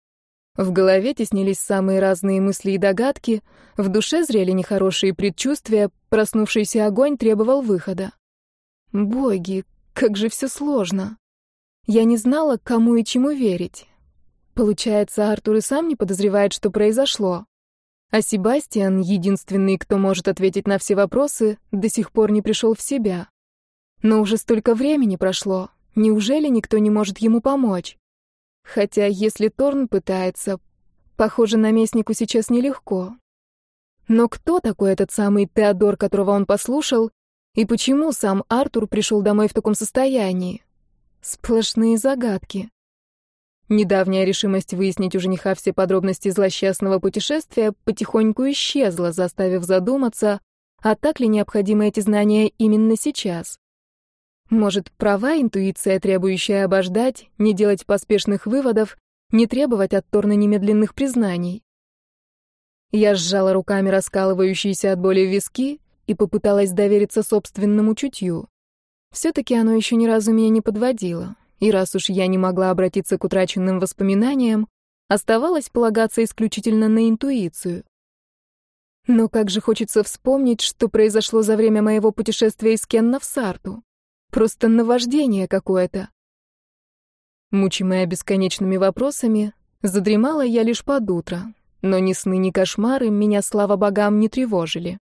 В голове теснились самые разные мысли и догадки, в душе зрели нехорошие предчувствия, проснувшийся огонь требовал выхода. Боги, как же все сложно. Я не знала, кому и чему верить. Получается, Артур и сам не подозревает, что произошло. А Себастьян, единственный, кто может ответить на все вопросы, до сих пор не пришел в себя. Но уже столько времени прошло. Неужели никто не может ему помочь? Хотя, если Торн пытается, похоже, наместнику сейчас нелегко. Но кто такой этот самый Теодор, которого он послушал, и почему сам Артур пришел домой в таком состоянии? Сплошные загадки. Недавняя решимость выяснить у жениха все подробности злосчастного путешествия потихоньку исчезла, заставив задуматься, а так ли необходимы эти знания именно сейчас? Может, права интуиция, требующая обождать, не делать поспешных выводов, не требовать от Торна немедленных признаний? Я сжала руками раскалывающиеся от боли виски и попыталась довериться собственному чутью. Все-таки оно еще ни разу меня не подводило, и раз уж я не могла обратиться к утраченным воспоминаниям, оставалось полагаться исключительно на интуицию. Но как же хочется вспомнить, что произошло за время моего путешествия из Кенна в Сарту. Просто наваждение какое-то. Мучимая бесконечными вопросами, задремала я лишь под утро, но ни сны, ни кошмары меня, слава богам, не тревожили.